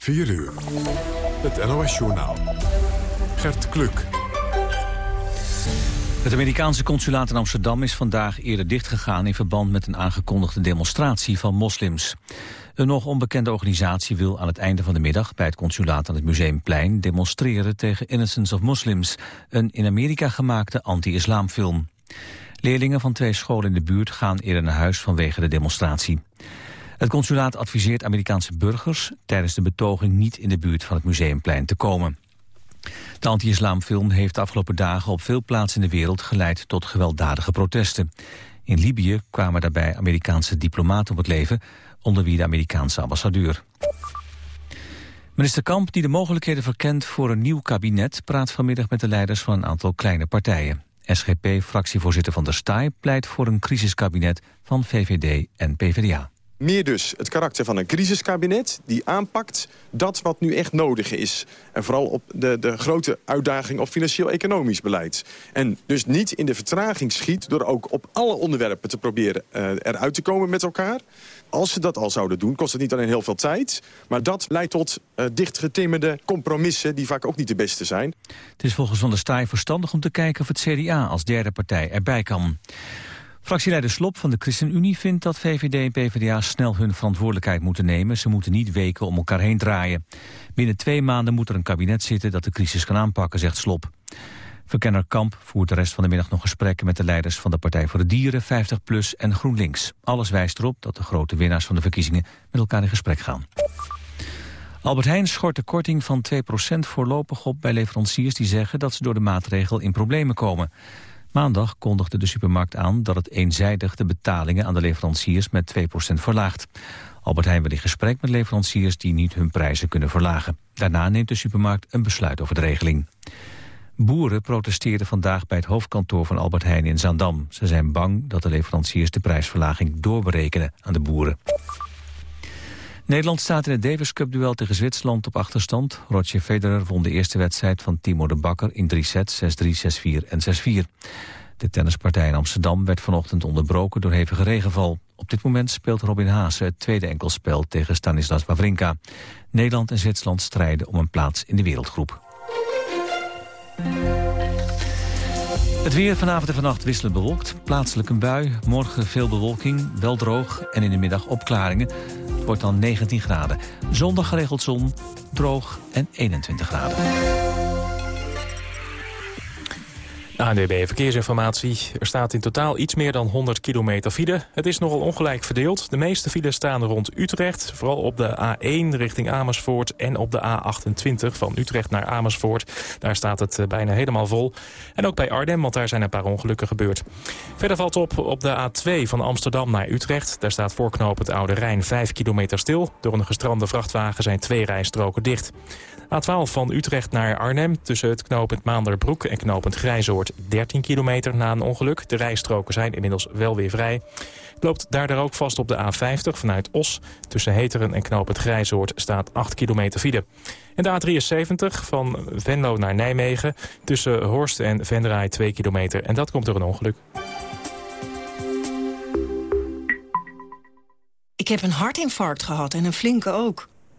4 uur. Het NOS-journaal. Gert Kluk. Het Amerikaanse consulaat in Amsterdam is vandaag eerder dichtgegaan... in verband met een aangekondigde demonstratie van moslims. Een nog onbekende organisatie wil aan het einde van de middag... bij het consulaat aan het Museumplein demonstreren tegen Innocence of Muslims... een in Amerika gemaakte anti-islamfilm. Leerlingen van twee scholen in de buurt gaan eerder naar huis vanwege de demonstratie. Het consulaat adviseert Amerikaanse burgers tijdens de betoging niet in de buurt van het Museumplein te komen. De anti-islamfilm heeft de afgelopen dagen op veel plaatsen in de wereld geleid tot gewelddadige protesten. In Libië kwamen daarbij Amerikaanse diplomaten op het leven, onder wie de Amerikaanse ambassadeur. Minister Kamp, die de mogelijkheden verkent voor een nieuw kabinet, praat vanmiddag met de leiders van een aantal kleine partijen. SGP-fractievoorzitter Van der Staaij pleit voor een crisiskabinet van VVD en PvdA. Meer dus het karakter van een crisiskabinet die aanpakt dat wat nu echt nodig is. En vooral op de, de grote uitdaging op financieel-economisch beleid. En dus niet in de vertraging schiet door ook op alle onderwerpen te proberen uh, eruit te komen met elkaar. Als ze dat al zouden doen, kost het niet alleen heel veel tijd... maar dat leidt tot uh, dichtgetimmerde compromissen... die vaak ook niet de beste zijn. Het is volgens Van der Staaij verstandig om te kijken... of het CDA als derde partij erbij kan. Fractieleider Slop van de ChristenUnie vindt dat VVD en PvdA snel hun verantwoordelijkheid moeten nemen. Ze moeten niet weken om elkaar heen draaien. Binnen twee maanden moet er een kabinet zitten dat de crisis kan aanpakken, zegt Slop. Verkenner Kamp voert de rest van de middag nog gesprekken met de leiders van de Partij voor de Dieren, 50PLUS en GroenLinks. Alles wijst erop dat de grote winnaars van de verkiezingen met elkaar in gesprek gaan. Albert Heijn schort de korting van 2% voorlopig op bij leveranciers die zeggen dat ze door de maatregel in problemen komen. Maandag kondigde de supermarkt aan dat het eenzijdig de betalingen aan de leveranciers met 2% verlaagt. Albert Heijn wil in gesprek met leveranciers die niet hun prijzen kunnen verlagen. Daarna neemt de supermarkt een besluit over de regeling. Boeren protesteerden vandaag bij het hoofdkantoor van Albert Heijn in Zaandam. Ze zijn bang dat de leveranciers de prijsverlaging doorberekenen aan de boeren. Nederland staat in het Davis Cup duel tegen Zwitserland op achterstand. Roger Federer won de eerste wedstrijd van Timo de Bakker in drie sets, 6-3, 6-4 en 6-4. De tennispartij in Amsterdam werd vanochtend onderbroken door hevige regenval. Op dit moment speelt Robin Haase het tweede enkelspel tegen Stanislas Wawrinka. Nederland en Zwitserland strijden om een plaats in de wereldgroep. Het weer vanavond en vannacht wisselen bewolkt. Plaatselijk een bui, morgen veel bewolking, wel droog en in de middag opklaringen. Wordt dan 19 graden. Zondag geregeld zon, droog en 21 graden. ANDB Verkeersinformatie. Er staat in totaal iets meer dan 100 kilometer file. Het is nogal ongelijk verdeeld. De meeste files staan rond Utrecht. Vooral op de A1 richting Amersfoort en op de A28 van Utrecht naar Amersfoort. Daar staat het eh, bijna helemaal vol. En ook bij Arnhem, want daar zijn een paar ongelukken gebeurd. Verder valt op op de A2 van Amsterdam naar Utrecht. Daar staat voorknoop het Oude Rijn 5 kilometer stil. Door een gestrande vrachtwagen zijn twee rijstroken dicht. A12 van Utrecht naar Arnhem tussen het knooppunt Maanderbroek en knooppunt Grijzoord 13 kilometer na een ongeluk. De rijstroken zijn inmiddels wel weer vrij. Loopt daardoor ook vast op de A50 vanuit Os. Tussen Heteren en knooppunt Grijzoord staat 8 kilometer file. En de A73 van Venlo naar Nijmegen tussen Horst en Vendraai 2 kilometer. En dat komt door een ongeluk. Ik heb een hartinfarct gehad en een flinke ook.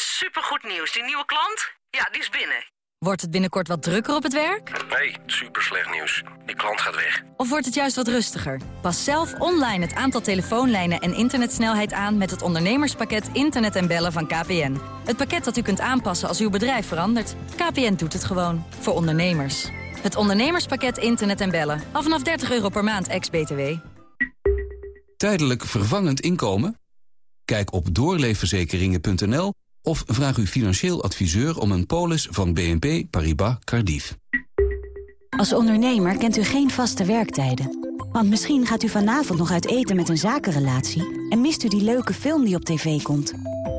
Supergoed nieuws. Die nieuwe klant? Ja, die is binnen. Wordt het binnenkort wat drukker op het werk? Nee, super slecht nieuws. Die klant gaat weg. Of wordt het juist wat rustiger? Pas zelf online het aantal telefoonlijnen en internetsnelheid aan... met het ondernemerspakket Internet en Bellen van KPN. Het pakket dat u kunt aanpassen als uw bedrijf verandert. KPN doet het gewoon. Voor ondernemers. Het ondernemerspakket Internet en Bellen. Al vanaf 30 euro per maand, ex-BTW. Tijdelijk vervangend inkomen? Kijk op doorleefverzekeringen.nl of vraag uw financieel adviseur om een polis van BNP Paribas Cardiff. Als ondernemer kent u geen vaste werktijden. Want misschien gaat u vanavond nog uit eten met een zakenrelatie... en mist u die leuke film die op tv komt.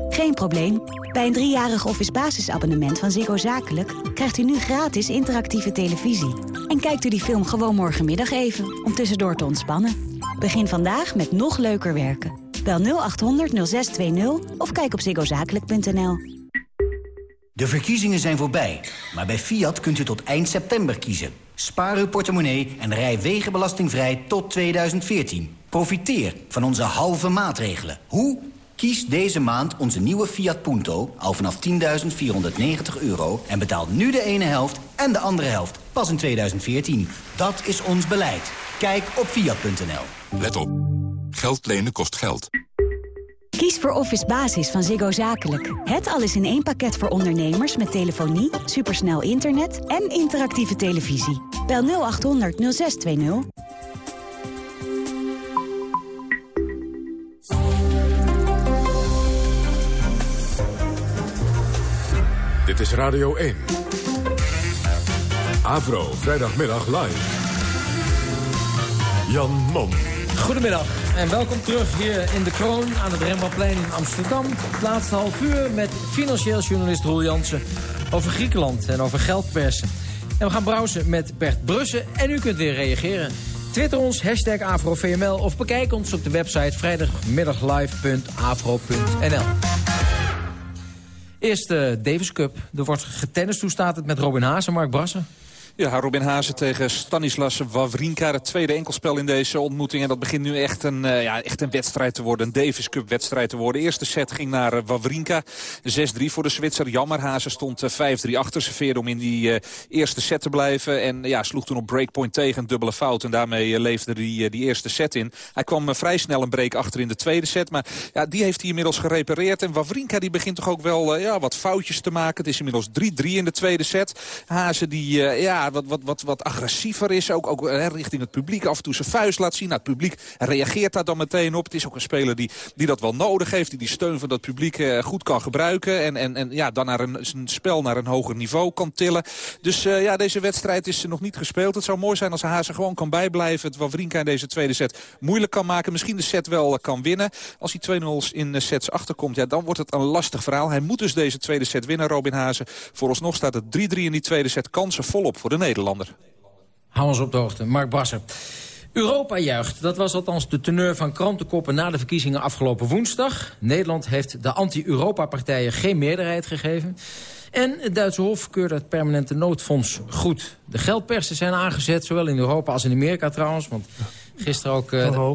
Geen probleem. Bij een driejarig office basisabonnement van Ziggo Zakelijk... krijgt u nu gratis interactieve televisie. En kijkt u die film gewoon morgenmiddag even, om tussendoor te ontspannen. Begin vandaag met nog leuker werken. Bel 0800 0620 of kijk op ziggozakelijk.nl. De verkiezingen zijn voorbij, maar bij Fiat kunt u tot eind september kiezen. Spaar uw portemonnee en rij wegenbelastingvrij tot 2014. Profiteer van onze halve maatregelen. Hoe? Kies deze maand onze nieuwe Fiat Punto al vanaf 10.490 euro... en betaal nu de ene helft en de andere helft pas in 2014. Dat is ons beleid. Kijk op Fiat.nl. Let op. Geld lenen kost geld. Kies voor Office Basis van Ziggo Zakelijk. Het alles in één pakket voor ondernemers met telefonie, supersnel internet en interactieve televisie. Bel 0800 0620. Dit is Radio 1. Avro, vrijdagmiddag live. Jan Mom. Goedemiddag en welkom terug hier in de Kroon aan het Rembrandtplein in Amsterdam. Het laatste half uur met financieel journalist Roel Jansen over Griekenland en over geldpersen. En we gaan browsen met Bert Brussen en u kunt weer reageren. Twitter ons, hashtag AfroVML of bekijk ons op de website vrijdagmiddaglive.afro.nl. Eerst de Davis Cup. Er wordt getennist. Hoe staat het met Robin Haas en Mark Brassen? Ja, Robin Hazen tegen Stanislas Wawrinka. Het tweede enkelspel in deze ontmoeting. En dat begint nu echt een, uh, ja, echt een wedstrijd te worden. Een Davis Cup wedstrijd te worden. De eerste set ging naar uh, Wawrinka. 6-3 voor de Zwitser. Jammer, Hazen stond uh, 5-3 achter. Serveerde om in die eerste set te blijven. En ja, sloeg toen op breakpoint tegen een dubbele fout. En daarmee leefde die, die eerste set in. Hij kwam vrij snel een break achter in de tweede set. Maar ja, die heeft hij inmiddels gerepareerd. En Wawrinka die begint toch ook wel ja, wat foutjes te maken. Het is inmiddels 3-3 in de tweede set. Hazen die... ja, wat, wat, wat, wat agressiever is. Ook, ook hè, richting het publiek. Af en toe zijn vuist laat zien. Nou, het publiek reageert daar dan meteen op. Het is ook een speler die, die dat wel nodig heeft. Die die steun van dat publiek eh, goed kan gebruiken. En, en, en ja, dan naar een, zijn spel naar een hoger niveau kan tillen. Dus uh, ja, deze wedstrijd is nog niet gespeeld. Het zou mooi zijn als Hazen gewoon kan bijblijven. Het Wawrinka in deze tweede set moeilijk kan maken. Misschien de set wel kan winnen. Als hij 2-0 in sets achterkomt, ja, dan wordt het een lastig verhaal. Hij moet dus deze tweede set winnen, Robin Hazen. Vooralsnog staat het 3-3 in die tweede set. Kansen volop voor de Nederlander. Hou ons op de hoogte. Mark Brasser. Europa juicht. Dat was althans de teneur van krantenkoppen na de verkiezingen afgelopen woensdag. Nederland heeft de anti-Europa-partijen geen meerderheid gegeven. En het Duitse Hof keurde het permanente noodfonds goed. De geldpersen zijn aangezet, zowel in Europa als in Amerika trouwens. Want gisteren ook... Uh,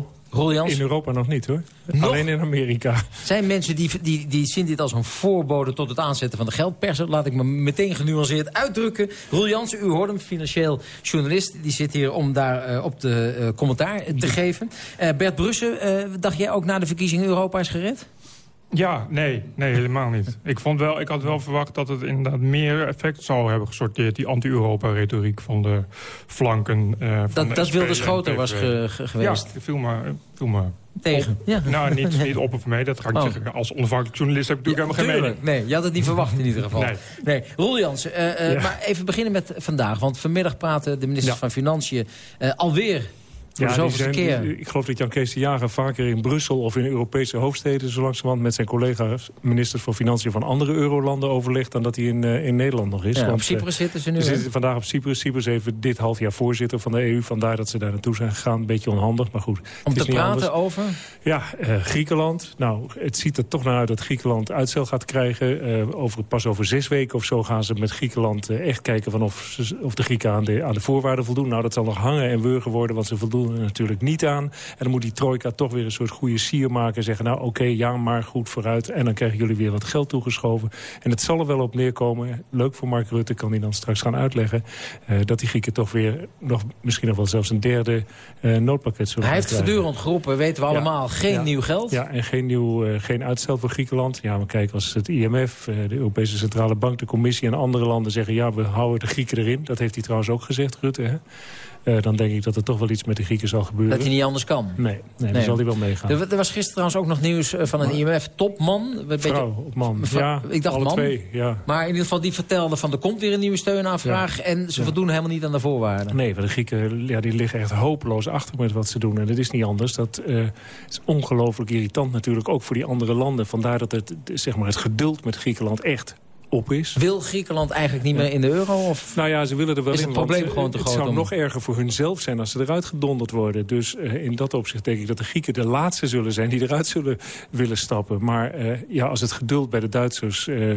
in Europa nog niet hoor. Alleen in Amerika. Zijn mensen die, die, die zien dit als een voorbode tot het aanzetten van de geldpersen? Laat ik me meteen genuanceerd uitdrukken. Roel Jansen, u hoort hem, financieel journalist. Die zit hier om daar uh, op de uh, commentaar te geven. Uh, Bert Brussen, dacht jij ook na de verkiezingen Europa is gered? Ja, nee, nee, helemaal niet. Ik, vond wel, ik had wel verwacht dat het inderdaad meer effect zou hebben gesorteerd... die anti-Europa-retoriek van de flanken uh, van Dat, dat wilde Schoten was ge, ge, geweest. Ja, viel me, viel me tegen. Ja. Nou, niet, niet op of mee, dat ga ik oh. zeggen. Als onafhankelijk journalist heb ik natuurlijk helemaal geen mening. Nee, je had het niet verwacht in ieder geval. Nee, nee. Roel Jansen, uh, uh, ja. maar even beginnen met vandaag. Want vanmiddag praten de ministers ja. van Financiën alweer voor ja, keer. Ik geloof dat Jan Kees de Jager vaker in Brussel of in Europese hoofdsteden... zo langzamerhand met zijn collega's ministers van Financiën van andere eurolanden overlegt... dan dat hij in, uh, in Nederland nog is. Ja, Want, op Cyprus zitten ze nu. Ze zitten vandaag op Cyprus. Cyprus even dit half jaar voorzitter van de EU. Vandaar dat ze daar naartoe zijn gegaan. Een beetje onhandig, maar goed. Om te praten anders. over? Ja, uh, Griekenland. Nou, het ziet er toch naar uit dat Griekenland uitstel gaat krijgen. Uh, over, pas over zes weken of zo gaan ze met Griekenland echt kijken... Van of, of de Grieken aan de, aan de voorwaarden voldoen. Nou, dat zal nog hangen en wurgen worden, want ze voldoen natuurlijk niet aan. En dan moet die trojka toch weer een soort goede sier maken. En zeggen, nou oké, okay, ja, maar goed vooruit. En dan krijgen jullie weer wat geld toegeschoven. En het zal er wel op neerkomen. Leuk voor Mark Rutte, kan hij dan straks gaan uitleggen. Uh, dat die Grieken toch weer, nog, misschien nog wel zelfs een derde uh, noodpakket zullen Hij heeft voortdurend geroepen, weten we allemaal, ja, geen ja, nieuw geld. Ja, en geen, nieuw, uh, geen uitstel voor Griekenland. Ja, maar kijk, als het IMF, de Europese Centrale Bank, de Commissie en andere landen zeggen... ja, we houden de Grieken erin. Dat heeft hij trouwens ook gezegd, Rutte, hè? Uh, dan denk ik dat er toch wel iets met de Grieken zal gebeuren. Dat hij niet anders kan? Nee, nee, nee. dan zal hij wel meegaan. Er, er, was gisteren trouwens ook nog nieuws eh, van een IMF-topman. Vrouw man? Ja, ik dacht alle man. twee. Ja. Maar in ieder geval, die vertelde van er komt weer een nieuwe steunaanvraag... Ja. en ze voldoen helemaal niet aan de voorwaarden. Nee, de Grieken ja, die liggen echt hopeloos achter met wat ze doen. En dat is niet anders. Dat uh, is ongelooflijk irritant natuurlijk, ook voor die andere landen. Vandaar dat het, zeg maar, het geduld met Griekenland echt op is. Wil Griekenland eigenlijk niet meer in de euro? Of nou ja, ze willen er wel is in. het probleem gewoon te het groot? Zou om... nog erger voor hunzelf zijn als ze eruit gedonderd worden. Dus uh, in dat opzicht denk ik dat de Grieken de laatste zullen zijn... die eruit zullen willen stappen. Maar uh, ja, als het geduld bij de Duitsers... Uh,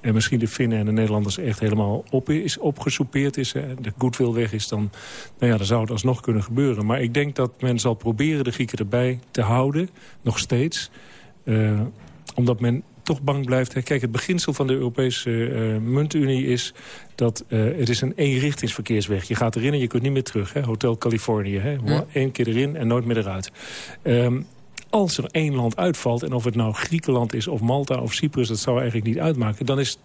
en misschien de Finnen en de Nederlanders echt helemaal op is, opgesoupeerd is... en de goodwill weg is, dan, nou ja, dan zou het alsnog kunnen gebeuren. Maar ik denk dat men zal proberen de Grieken erbij te houden, nog steeds... omdat men toch bang blijft. Kijk, het beginsel van de Europese uh, muntunie is dat uh, het is een eenrichtingsverkeersweg. Je gaat erin en je kunt niet meer terug. Hè? Hotel Californië. Hè? Ja. Eén keer erin en nooit meer eruit. Um, als er één land uitvalt, en of het nou Griekenland is of Malta of Cyprus... dat zou eigenlijk niet uitmaken, dan is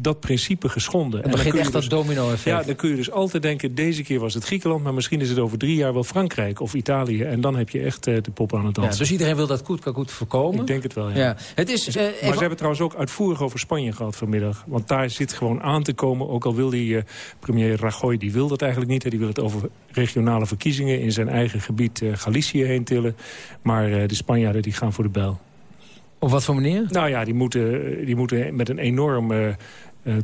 dat principe geschonden. En dan begint echt dus, dat domino-effect. Ja, dan kun je dus altijd denken, deze keer was het Griekenland... maar misschien is het over drie jaar wel Frankrijk of Italië. En dan heb je echt uh, de pop aan het dansen. Ja, dus iedereen wil dat goed voorkomen? Ik denk het wel, ja. ja. Het is, uh, maar even... ze hebben trouwens ook uitvoerig over Spanje gehad vanmiddag. Want daar zit gewoon aan te komen, ook al wil die uh, premier Rajoy... die wil dat eigenlijk niet, hè. die wil het over regionale verkiezingen... in zijn eigen gebied Galicië heen tillen. Maar de Spanjaarden die gaan voor de bel. Op wat voor manier? Nou ja, die moeten, die moeten met een enorm... Uh,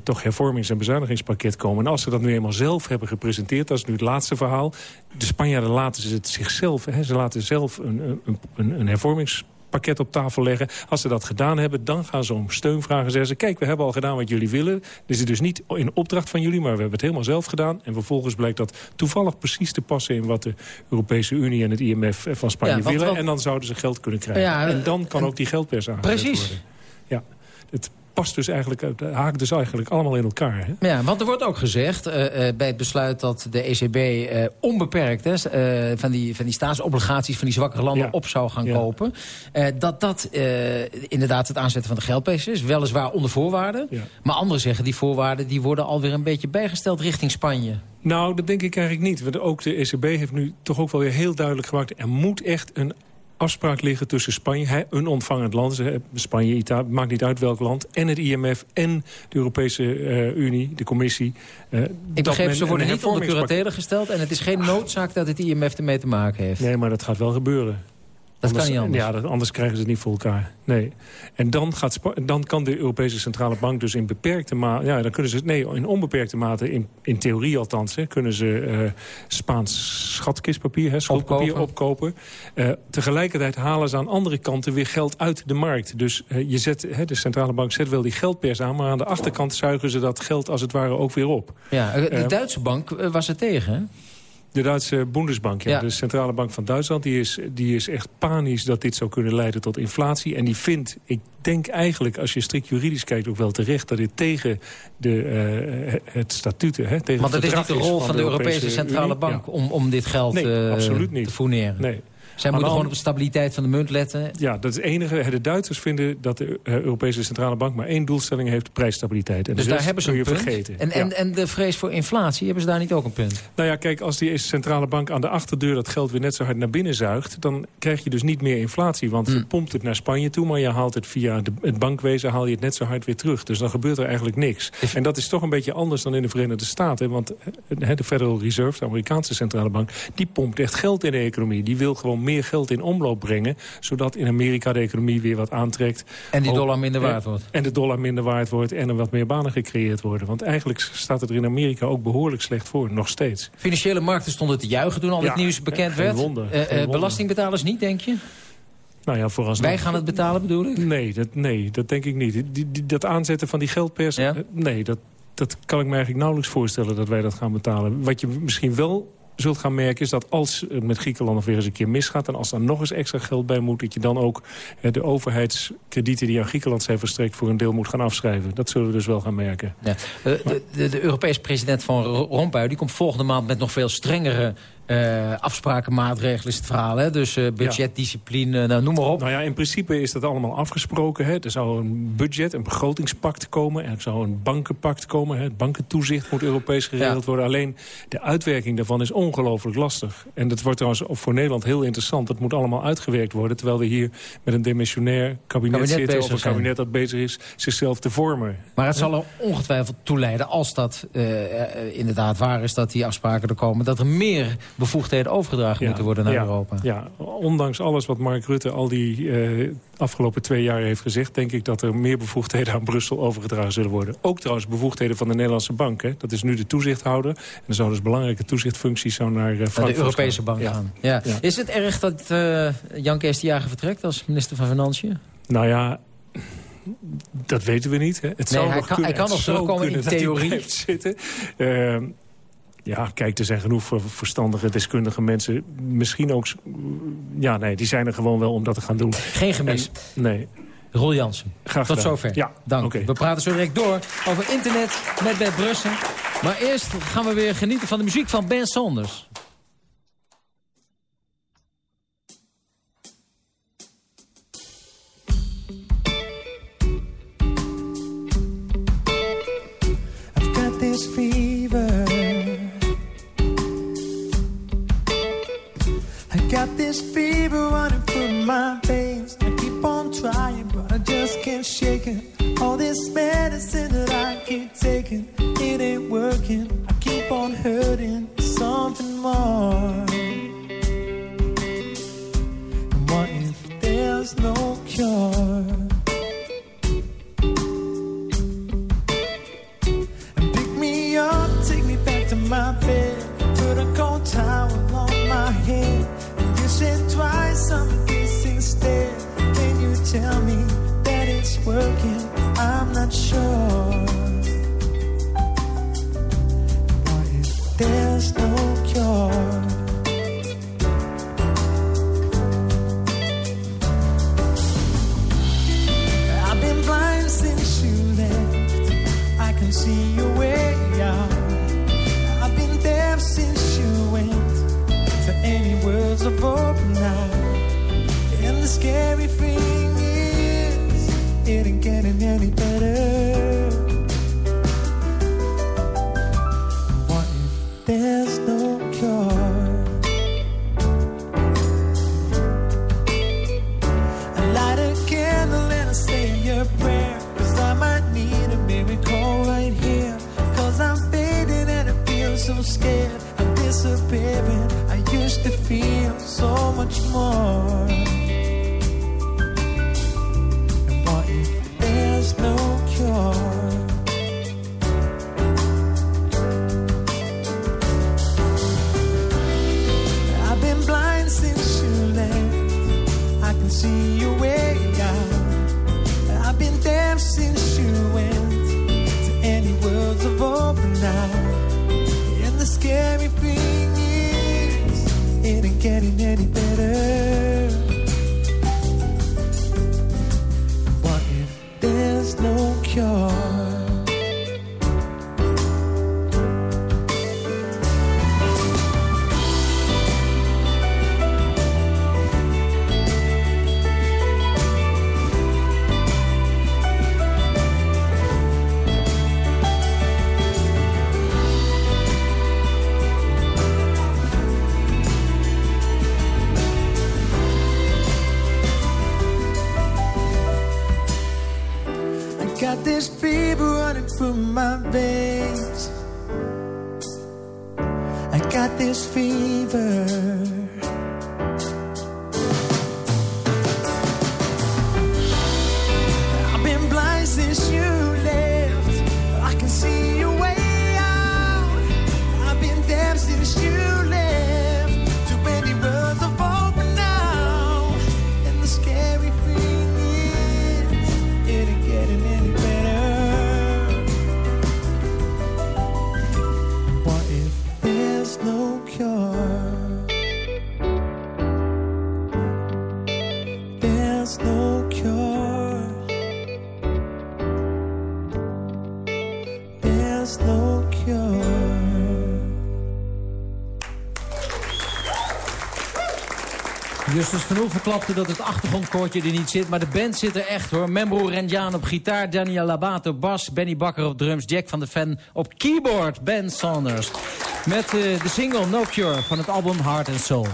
toch hervormings- en bezuinigingspakket komen. En als ze dat nu eenmaal zelf hebben gepresenteerd, dat is nu het laatste verhaal. De Spanjaarden laten ze het zichzelf, hè, ze laten zelf een, een, een, een hervormingspakket op tafel leggen. Als ze dat gedaan hebben, dan gaan ze om steun vragen. Zeggen ze, kijk, we hebben al gedaan wat jullie willen. Dit is dus niet in opdracht van jullie, maar we hebben het helemaal zelf gedaan. En vervolgens blijkt dat toevallig precies te passen... in wat de Europese Unie en het IMF van Spanje Ja, willen. En dan zouden ze geld kunnen krijgen. Ja, en dan kan ook die geldpers aangezet Precies. worden. Ja, het past dus eigenlijk, het haakt dus eigenlijk allemaal in elkaar. Hè? Ja, want er wordt ook gezegd eh, eh, bij het besluit dat de ECB eh, onbeperkt hè, van, die, van die staatsobligaties van die zwakkere landen Ja. op zou gaan Ja. kopen. dat dat inderdaad het aanzetten van de geldpees is. Weliswaar onder voorwaarden. Ja. Maar anderen zeggen die voorwaarden die worden alweer een beetje bijgesteld richting Spanje. Nou, dat denk ik eigenlijk niet. Want ook de ECB heeft nu toch ook wel weer heel duidelijk gemaakt... er moet echt een afspraak liggen tussen Spanje, een ontvangend land... ze- Spanje, Italië, maakt niet uit welk land... en het IMF en de Europese eh, Unie, de commissie. eh, Ik begreep, ze worden niet onder curatele gesteld... en het is geen noodzaak dat het IMF ermee te maken heeft. Nee, maar dat gaat wel gebeuren. Dat kan niet anders. Ja, dat, anders krijgen ze het niet voor elkaar. Nee. En dan, gaat dan kan de Europese Centrale Bank dus in beperkte mate... Ja, dan kunnen ze, nee, in onbeperkte mate, in, in theorie althans... Hè, kunnen ze eh, Spaans schatkistpapier, hè, schuldpapier Opkopen. opkopen. Eh, tegelijkertijd halen ze aan andere kanten weer geld uit de markt. Dus eh, je zet, hè, de Centrale Bank zet wel die geldpers aan... maar aan de achterkant zuigen ze dat geld als het ware ook weer op. Ja, de Duitse bank was er tegen, hè? De Duitse Bundesbank, ja, Ja. de centrale bank van Duitsland... Die is, die is echt panisch dat dit zou kunnen leiden tot inflatie. En die vindt, ik denk eigenlijk, als je strikt juridisch kijkt... ook wel terecht dat dit tegen de, eh, het statuten... Hè, tegen Want het het is niet de rol van de Europese Centrale Unie. Bank... Ja. om, om dit geld Nee, eh, absoluut niet. te fourneren. Nee. Zij moeten gewoon op de stabiliteit van de munt letten. Ja, dat is het enige. De Duitsers vinden dat de eh, Europese Centrale Bank... maar één doelstelling heeft, prijsstabiliteit. En Dus daar hebben ze een je punt. vergeten. En, en, Ja. en de vrees voor inflatie, hebben ze daar niet ook een punt? Nou ja, kijk, als die centrale bank aan de achterdeur dat geld weer net zo hard naar binnen zuigt... dan krijg je dus niet meer inflatie. Want Hmm. je pompt het naar Spanje toe, maar je haalt het via de, het bankwezen... haal je het net zo hard weer terug. Dus dan gebeurt er eigenlijk niks. En dat is toch een beetje anders dan in de Verenigde Staten. Want eh, de Federal Reserve, de Amerikaanse centrale bank... die pompt echt geld in de economie. Die wil gewoon meer geld in omloop brengen... zodat in Amerika de economie weer wat aantrekt. En die dollar minder waard wordt. En de dollar minder waard wordt en er wat meer banen gecreëerd worden. Want eigenlijk staat het er in Amerika ook behoorlijk slecht voor, nog steeds. Financiële markten stonden te juichen toen al Ja, dit nieuws bekend werd. wonder, Eh, eh, wonder. belastingbetalers niet, denk je? Nou ja, vooralsnog... Wij gaan het betalen, bedoel ik? Nee, dat, nee, dat denk ik niet. Die, die- dat aanzetten van die geldpers... Ja? eh, Nee, dat, dat kan ik me eigenlijk nauwelijks voorstellen dat wij dat gaan betalen. Wat je misschien wel zult gaan merken is dat als met Griekenland nog weer eens een keer misgaat... en als er nog eens extra geld bij moet... dat je dan ook de overheidskredieten die aan Griekenland zijn verstrekt... voor een deel moet gaan afschrijven. Dat zullen we dus wel gaan merken. Ja. Eh, de, de, de Europese president van Rompuy die komt volgende maand met nog veel strengere Uh, afspraken, maatregelen is het verhaal. Hè? Dus uh, budgetdiscipline, nou, noem maar op. Nou ja, in principe is dat allemaal afgesproken. Hè? Er zou een budget, een begrotingspact komen. Er zou een bankenpact komen. Hè? Het bankentoezicht moet Europees geregeld worden. Alleen de uitwerking daarvan is ongelooflijk lastig. En dat wordt trouwens voor Nederland heel interessant. Dat moet allemaal uitgewerkt worden. Terwijl we hier met een demissionair kabinet, kabinet zitten... of een kabinet dat bezig is zichzelf te vormen. Maar het zal er ongetwijfeld toe leiden als dat uh, inderdaad waar is... dat die afspraken er komen, dat er meer bevoegdheden overgedragen moeten worden naar Europa. Ja, ondanks alles wat Mark Rutte al die uh, afgelopen twee jaar heeft gezegd... denk ik dat er meer bevoegdheden aan Brussel overgedragen zullen worden. Ook trouwens bevoegdheden van de Nederlandse bank. Hè. Dat is nu de toezichthouder. En er zou dus belangrijke toezichtfuncties zo naar uh, Frankfurt De Europese bank gaan. Ja. Is het erg dat uh, Jan Kees de Jager vertrekt als minister van Financiën? Nou ja, dat weten we niet. Hè. Het nee, zou hij, kan, kunnen, hij kan nog terugkomen in theorie. Zitten. Uh, ja, kijk, er zijn genoeg verstandige, deskundige mensen. Misschien ook... Ja, nee, die zijn er gewoon wel om dat te gaan doen. Geen gemis. nee. Rol Jansen. Graag Tot zover. Ja, Dank. We praten zo direct door over internet met Bert Brussen. Maar eerst gaan we weer genieten van de muziek van Ben Saunders. got this fever running through my veins. I keep on trying, but I just can't shake it. All this medicine that I keep taking, it ain't working. I keep on hurting something more. And what if there's no cure? And pick me up, take me back to my bed. Put a cold towel I'm instead. Can you tell me that it's working? I'm not sure. What if there's no cure? I've been blind since you left. I can see your way out. I've been deaf since you went to any words of the scary thing is, it ain't getting any better. Oel verklapte dat het achtergrondkoortje er niet zit... maar de band zit er echt hoor. Membro Renjaan op gitaar, Daniel Labato op bas... Benny Bakker op drums, Jack van de Ven op keyboard... Ben Saunders. Met uh, de single No Cure van het album Heart and Soul.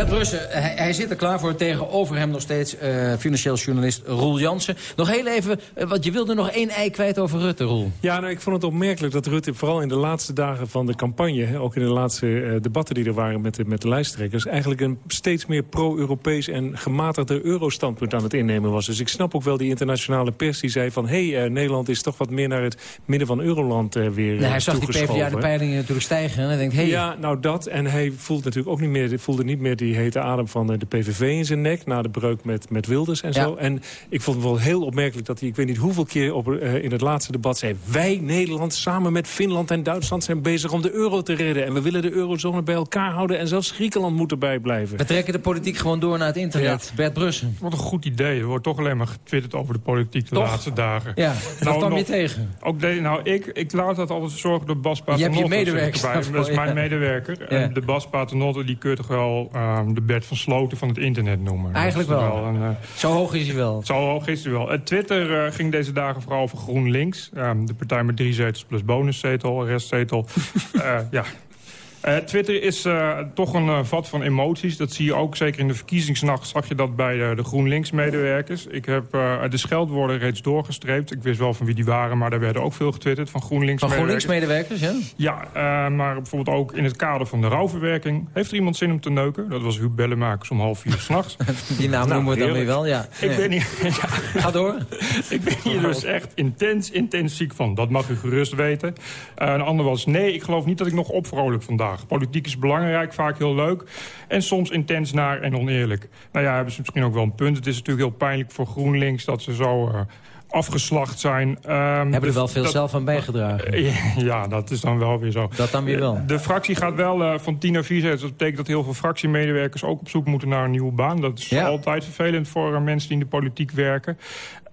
Bert Brussen, hij, hij, zit er klaar voor. Tegenover hem nog steeds uh, financieel journalist Roel Jansen. Nog heel even, uh, want je wilde nog één ei kwijt over Rutte, Roel. Ja, nou, ik vond het opmerkelijk dat Rutte vooral in de laatste dagen van de campagne... Hè, ook in de laatste uh, debatten die er waren met de, met de lijsttrekkers... eigenlijk een steeds meer pro-Europees en gematigder eurostandpunt aan het innemen was. Dus ik snap ook wel die internationale pers die zei van... hé, hey, Nederland is toch wat meer naar het midden van Euroland weer nee, Hij zag die PvdA de peilingen natuurlijk stijgen en hij denkt... Hey. Ja, nou dat. En hij voelt natuurlijk ook niet meer, voelde niet meer die hete adem van de PVV in zijn nek... na de breuk met, met Wilders en ja. zo. En ik vond het wel heel opmerkelijk dat hij, ik weet niet hoeveel keer... Op, uh, in het laatste debat zei... wij, Nederland, samen met Finland en Duitsland zijn bezig om de euro te redden. En we willen de eurozone bij elkaar houden en zelfs Griekenland moet erbij blijven. We trekken de politiek gewoon door naar het internet. Ja. Bert Brussen. Wat een goed idee. Er wordt toch alleen maar getwitterd over de politiek de toch? laatste dagen. Ja, nou, kwam je tegen? Ook de, nou, ik, ik laat dat altijd zorgen door Bas Paternotte. Je hebt je medewerker. Dat is mijn medewerker. Ja. En de Bas Paternotte die keurt toch wel um, de Bert van Sloten van het internet noemen. Eigenlijk wel. wel een, uh, zo hoog is hij wel. Zo hoog is hij wel. Uh, Twitter uh, ging deze dagen vooral over GroenLinks. Um, de partij met drie zetels plus bonuszetel, restzetel. ja, uh, Twitter is uh, toch een uh, vat van emoties. Dat zie je ook, zeker in de verkiezingsnacht zag je dat bij de GroenLinks-medewerkers. Ik heb de scheldwoorden reeds doorgestreept. Ik wist wel van wie die waren, maar daar werden ook veel getwitterd van GroenLinks-medewerkers. Van GroenLinks-medewerkers, ja? Ja, maar bijvoorbeeld ook in het kader van de rouwverwerking. Heeft er iemand zin om te neuken? Dat was Huub Bellemakers om half vier s'nachts. die naam nou, noemen we dan weer wel, ja. Ik nee. ben hier... ja. Ga door. ik ben hier dus echt intens, intens ziek van. Dat mag u gerust weten. een ander was, nee, ik geloof niet dat ik nog opvrolijk vandaag. Politiek is belangrijk, vaak heel leuk. En soms intens naar en oneerlijk. Nou ja, hebben ze misschien ook wel een punt. Het is natuurlijk heel pijnlijk voor GroenLinks dat ze zo... Uh, afgeslacht zijn. Um, Hebben er wel veel dat, zelf aan bijgedragen? Ja, dat is dan wel weer zo. Dat dan weer wel. De, fractie gaat wel uh, van 10 naar 4 zetten. Dat betekent dat heel veel fractiemedewerkers ook op zoek moeten naar een nieuwe baan. Dat is ja. altijd vervelend voor mensen die in de politiek werken.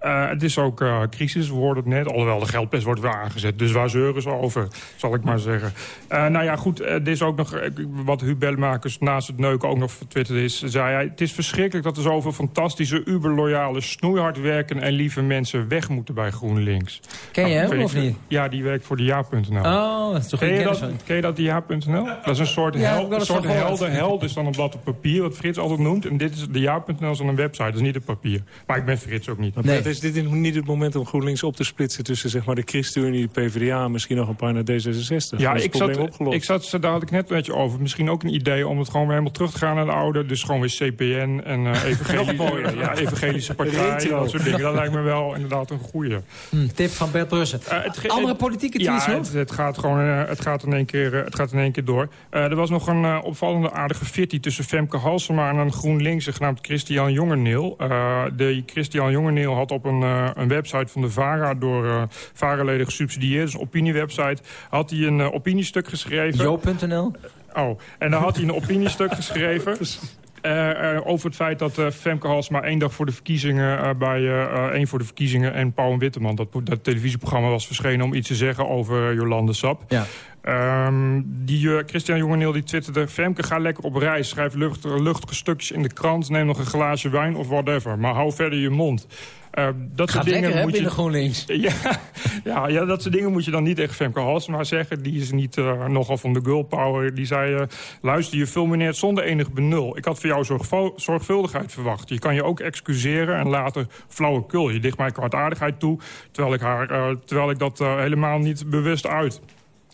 Uh, het is ook uh, crisis, we hoorden het net. Alhoewel de geldpers wordt weer aangezet. Dus waar zeuren ze over, zal ik maar zeggen. Uh, nou ja, goed, er is ook nog... wat Huub Bellemakers naast het neuken ook nog vertwitterd is... zei hij, het is verschrikkelijk dat er zoveel fantastische... uberloyale, snoeihard werken en lieve mensen weg moeten bij GroenLinks. Ken je nou, hem, of niet? Ja, die werkt voor de ja.nl. Oh, dat is toch ken je dat, ken je dat, de ja.nl? Dat is een soort, ja, hel, een soort helder hel, dus dan een blad op papier... wat Frits altijd noemt. En dit is de ja.nl is dan een website, dat is niet het papier. Maar ik ben Frits ook niet. Nee. Is dit niet het moment om GroenLinks op te splitsen... tussen zeg maar, de ChristenUnie, de PvdA en misschien nog een paar naar D66? Ja, ik zat, ik zat, daar had ik net met je over. Misschien ook een idee om het gewoon weer helemaal terug te gaan naar de oude. Dus gewoon weer CPN en uh, evangelische, ja, evangelische partij. Dat soort dingen. Dat lijkt me wel inderdaad een goeie. Hm, tip van Bert Brussen. Uh, Andere politieke tweets ja, het, het, gaat gewoon uh, het gaat in één keer, het gaat in één keer door. er was nog een opvallende aardige fitty tussen Femke Halsema en een GroenLinks genaamd Christian Jongerneel. de Christian Jongerneel had op een een website van de VARA... door uh, VARA-leden gesubsidieerd, dus een opiniewebsite... had hij een uh, opiniestuk geschreven. Jo.nl? Oh, en dan had hij een opiniestuk geschreven... Uh, uh, over het feit dat uh, Femke Halsema één dag voor de verkiezingen... bij één voor de verkiezingen en Pauw en Witteman... Dat, dat televisieprogramma was verschenen om iets te zeggen over Jolande Sap. Ja. Um, die Christian Jongeneel die twitterde... Femke, ga lekker op reis. Schrijf luchtige, luchtige stukjes in de krant. Neem nog een glaasje wijn of whatever. Maar hou verder je mond. Uh, dat soort dingen lekker, moet je... GroenLinks. Ja, ja, ja, dat soort dingen moet je dan niet tegen Femke Halsema zeggen. Die is niet uh, nogal van de girl power. Die zei, uh, luister, je fulmineert zonder enig benul. Ik had van jou zorgvuldigheid verwacht. Je kan je ook excuseren en later flauwekul. Je dicht mij kwaadaardigheid toe, terwijl ik, haar, terwijl ik dat helemaal niet bewust uit.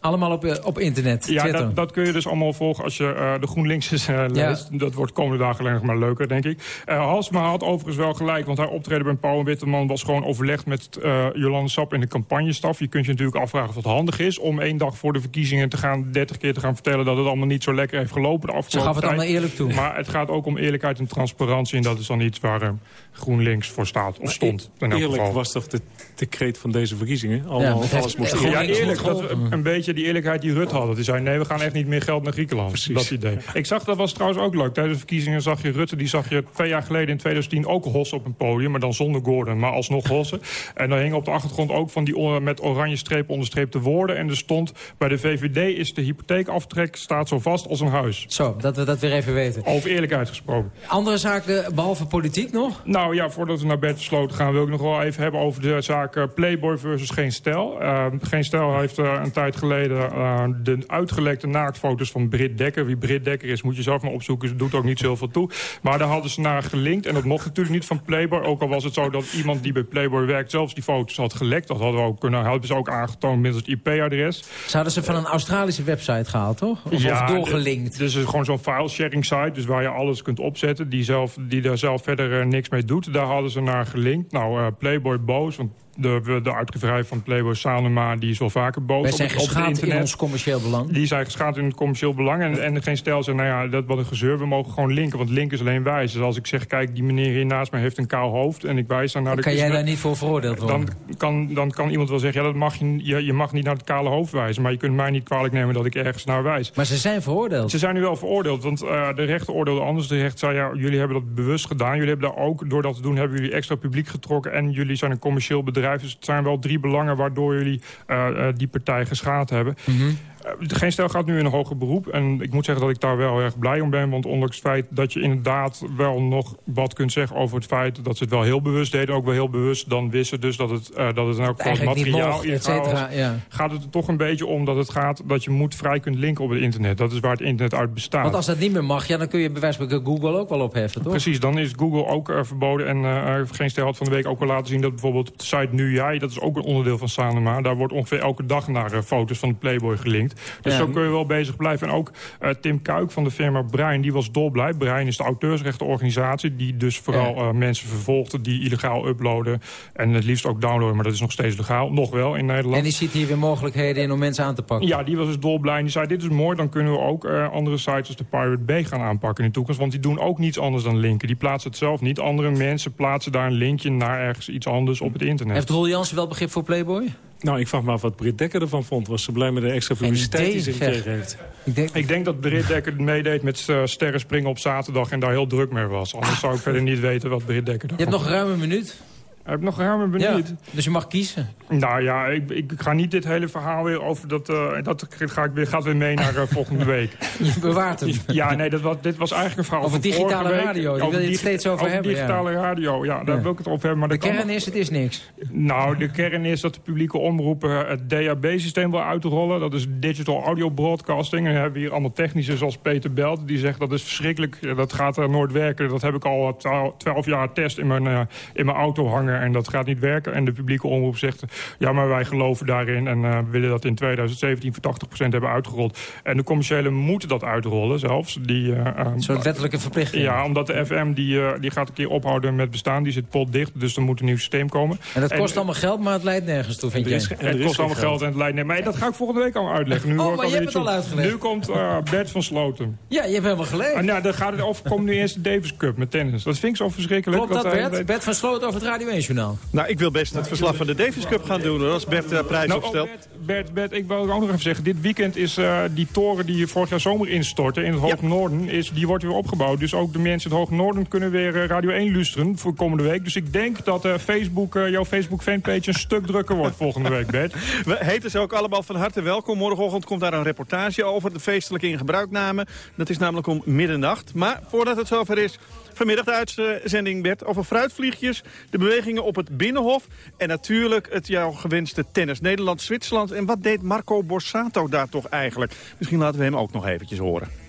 Allemaal op, op internet, Ja, dat, dat, kun je dus allemaal volgen als je uh, de GroenLinks uh, leest. Ja. Dat wordt komende dagen alleen nog maar leuker, denk ik. Uh, Halsma had overigens wel gelijk, want haar optreden bij Pauw en Witteman... was gewoon overlegd met Jolande Sap in de campagnestaf. Je kunt je natuurlijk afvragen of het handig is... om één dag voor de verkiezingen te gaan, 30 keer te gaan vertellen... dat het allemaal niet zo lekker heeft gelopen de afgelopen Ze gaf het tijd. allemaal eerlijk toe. Maar het gaat ook om eerlijkheid en transparantie... en dat is dan iets waar GroenLinks voor staat, of stond. In eerlijk geval. was toch de decreet van deze verkiezingen? Allemaal, ja, alles moest Ja, eerlijk, dat, een beetje die eerlijkheid die Rutte had. Die zei, nee, we gaan echt niet meer geld naar Griekenland. Dat idee. Ik zag, dat was trouwens ook leuk. Tijdens de verkiezingen zag je Rutte, die zag je twee jaar geleden in 2010 ook hossen op een podium. Maar dan zonder Gordon, maar alsnog hossen. En dan hingen op de achtergrond ook van die met oranje strepen onderstreepte woorden. En er stond, bij de VVD is de hypotheekaftrek staat zo vast als een huis. Zo, dat we dat weer even weten. Over eerlijkheid gesproken. Andere zaken, behalve politiek nog? Nou ja, voordat we naar Bert Sloot gaan... wil ik nog wel even hebben over de zaak Playboy versus Geen Stijl. Uh, Geen Stijl heeft uh, een tijd geleden uh, de uitgelekte naaktfoto's van Brit Dekker. Wie Brit Dekker is, moet je zelf maar opzoeken. Ze doet ook niet zoveel toe. Maar daar hadden ze naar gelinkt. En dat mocht natuurlijk niet van Playboy. Ook al was het zo dat iemand die bij Playboy werkt... zelfs die foto's had gelekt. Dat hadden we ook kunnen, hadden ze ook aangetoond middels het IP-adres. Ze hadden ze van een Australische website gehaald, toch? Of, ja, of doorgelinkt? Dus het is gewoon zo'n file-sharing site. Dus waar je alles kunt opzetten. Die, zelf, die daar zelf verder niks mee doet. Daar hadden ze naar gelinkt. Nou, uh, Playboy boos. Want de, de uitgeverij van Playboy Sanoma, die is wel vaker boos Wij zijn op, het, op geschaad het internet. in ons commercieel belang. Die zijn geschaad in het commercieel belang. En, en geen stel zegt, nou ja, dat wat een gezeur. We mogen gewoon linken, want link is alleen wijs. Dus als ik zeg, kijk, die meneer hier naast mij heeft een kaal hoofd... en ik wijs dan naar de... Kan jij daar niet voor veroordeeld worden? Dan kan, dan kan iemand wel zeggen, ja, dat mag je, je, je mag niet naar het kale hoofd wijzen. Maar je kunt mij niet kwalijk nemen dat ik ergens naar wijs. Maar ze zijn veroordeeld. Ze zijn nu wel veroordeeld, want uh, de rechter oordeelde anders. De rechter zei, ja, jullie hebben dat bewust gedaan. Jullie hebben daar ook, door dat te doen, hebben jullie extra publiek getrokken. En jullie zijn een commercieel bedrijf, dus het zijn wel drie belangen... waardoor jullie uh, uh, die partij geschaad hebben. -hmm. Uh, geen stel gaat nu in een hoger beroep. En ik moet zeggen dat ik daar wel erg blij om ben. Want ondanks het feit dat je inderdaad wel nog wat kunt zeggen over het feit... dat ze het wel heel bewust deden. Ook wel heel bewust dan wisten dus dat het, uh, dat het in elk geval materiaal cetera, ja. Gaat het er toch een beetje om dat het gaat dat je moet vrij kunt linken op het internet. Dat is waar het internet uit bestaat. Want als dat niet meer mag, ja, dan kun je bij wijze van Google ook wel opheffen, toch? Precies, dan is Google ook uh, verboden. En uh, geen stel had van de week ook al laten zien dat bijvoorbeeld op de site Nu Jij... dat is ook een onderdeel van Sanoma. Daar wordt ongeveer elke dag naar foto's van de Playboy gelinkt. Dus ja. zo kun je wel bezig blijven. En ook uh, Tim Kuik van de firma Brein, die was dolblij. Brein is de auteursrechtenorganisatie... die dus vooral ja. uh, mensen vervolgde die illegaal uploaden... en het liefst ook downloaden, maar dat is nog steeds legaal. Nog wel in Nederland. En die ziet hier weer mogelijkheden in om mensen aan te pakken? Ja, die was dus dolblij. En die zei, dit is mooi, dan kunnen we ook uh, andere sites als de Pirate Bay gaan aanpakken in de toekomst. Want die doen ook niets anders dan linken. Die plaatsen het zelf niet. Andere mensen plaatsen daar een linkje naar ergens iets anders op het internet. Heeft Roel Jansen wel begrip voor Playboy? Nou, ik vraag me af wat Britt Dekker ervan vond. Was ze blij met de extra publiciteit die ze gekregen heeft? Ik denk, ik denk dat Britt Dekker meedeed met uh, sterren springen op zaterdag... en daar heel druk mee was. Anders zou ik verder niet weten wat Britt Dekker Je hebt nog ruim een minuut. Heb nog een minuut. Ja, dus je mag kiezen. Nou ja, ik, ik ga niet dit hele verhaal weer over... dat, uh, dat ga ik weer, gaat weer mee naar uh, volgende week. Je bewaart het. Ja, nee, dat was, dit was eigenlijk een verhaal over digitale week. radio. Daar wil je het steeds over, over hebben. digitale ja. radio, ja, daar ja. wil ik het over hebben. Maar de kern is, het is niks. Nou, de kern is dat de publieke omroepen het DAB-systeem wil uitrollen. Dat is Digital Audio Broadcasting. En dan hebben we hier allemaal technici zoals Peter Belt. Die zegt dat is verschrikkelijk, dat gaat er nooit werken. Dat heb ik al twaalf jaar test in mijn, uh, in mijn auto hangen. En dat gaat niet werken. En de publieke omroep zegt, ja, maar wij geloven daarin... en uh, willen dat in 2017 voor 80% hebben uitgerold. En de commerciële moeten dat uitrollen zelfs. Die, uh, een soort wettelijke verplichting. Ja, omdat de FM die, uh, die gaat een keer ophouden met bestaan. Die zit potdicht, dus er moet een nieuw systeem komen. En dat kost en, allemaal geld, maar het leidt nergens toe, vind je? Het kost allemaal geld en het leidt nergens. Maar dat ga ik volgende week al uitleggen. Nu oh, maar je hebt het al uitgelegd. Nu komt Bert van Sloten. Ja, je hebt helemaal gelijk. Nou, dan gaat het over, komt nu eerst de Davis Cup met tennis. Dat vind ik zo verschrikkelijk. Klopt dat, Bert? Bert van Sloten over het Radio 1-journaal. Nou, ik wil best het verslag van de Davis Cup gaan doen. Als Bert uh, prijs nou, opstelt. Oh, Bert, Bert, Bert, ik wil ook nog even zeggen. Dit weekend is uh, die toren die vorig jaar zomer instortte in het Hoog ja. Noorden. Is, die wordt weer opgebouwd. Dus ook de mensen in het Hoog Noorden kunnen weer uh, Radio 1 luisteren voor komende week. Dus ik denk dat Facebook, jouw Facebook fanpage een stuk drukker wordt volgende week, Bert. We heten ze ook allemaal van harte welkom. Morgenochtend komt daar een reportage over de feestelijke ingebruikname. Dat is namelijk om middernacht. Maar voordat het zover is... Vanmiddag de uitzending, Bert, over fruitvliegjes, de bewegingen op het Binnenhof... en natuurlijk het jouw gewenste tennis Nederland-Zwitserland. En wat deed Marco Borsato daar toch eigenlijk? Misschien laten we hem ook nog eventjes horen.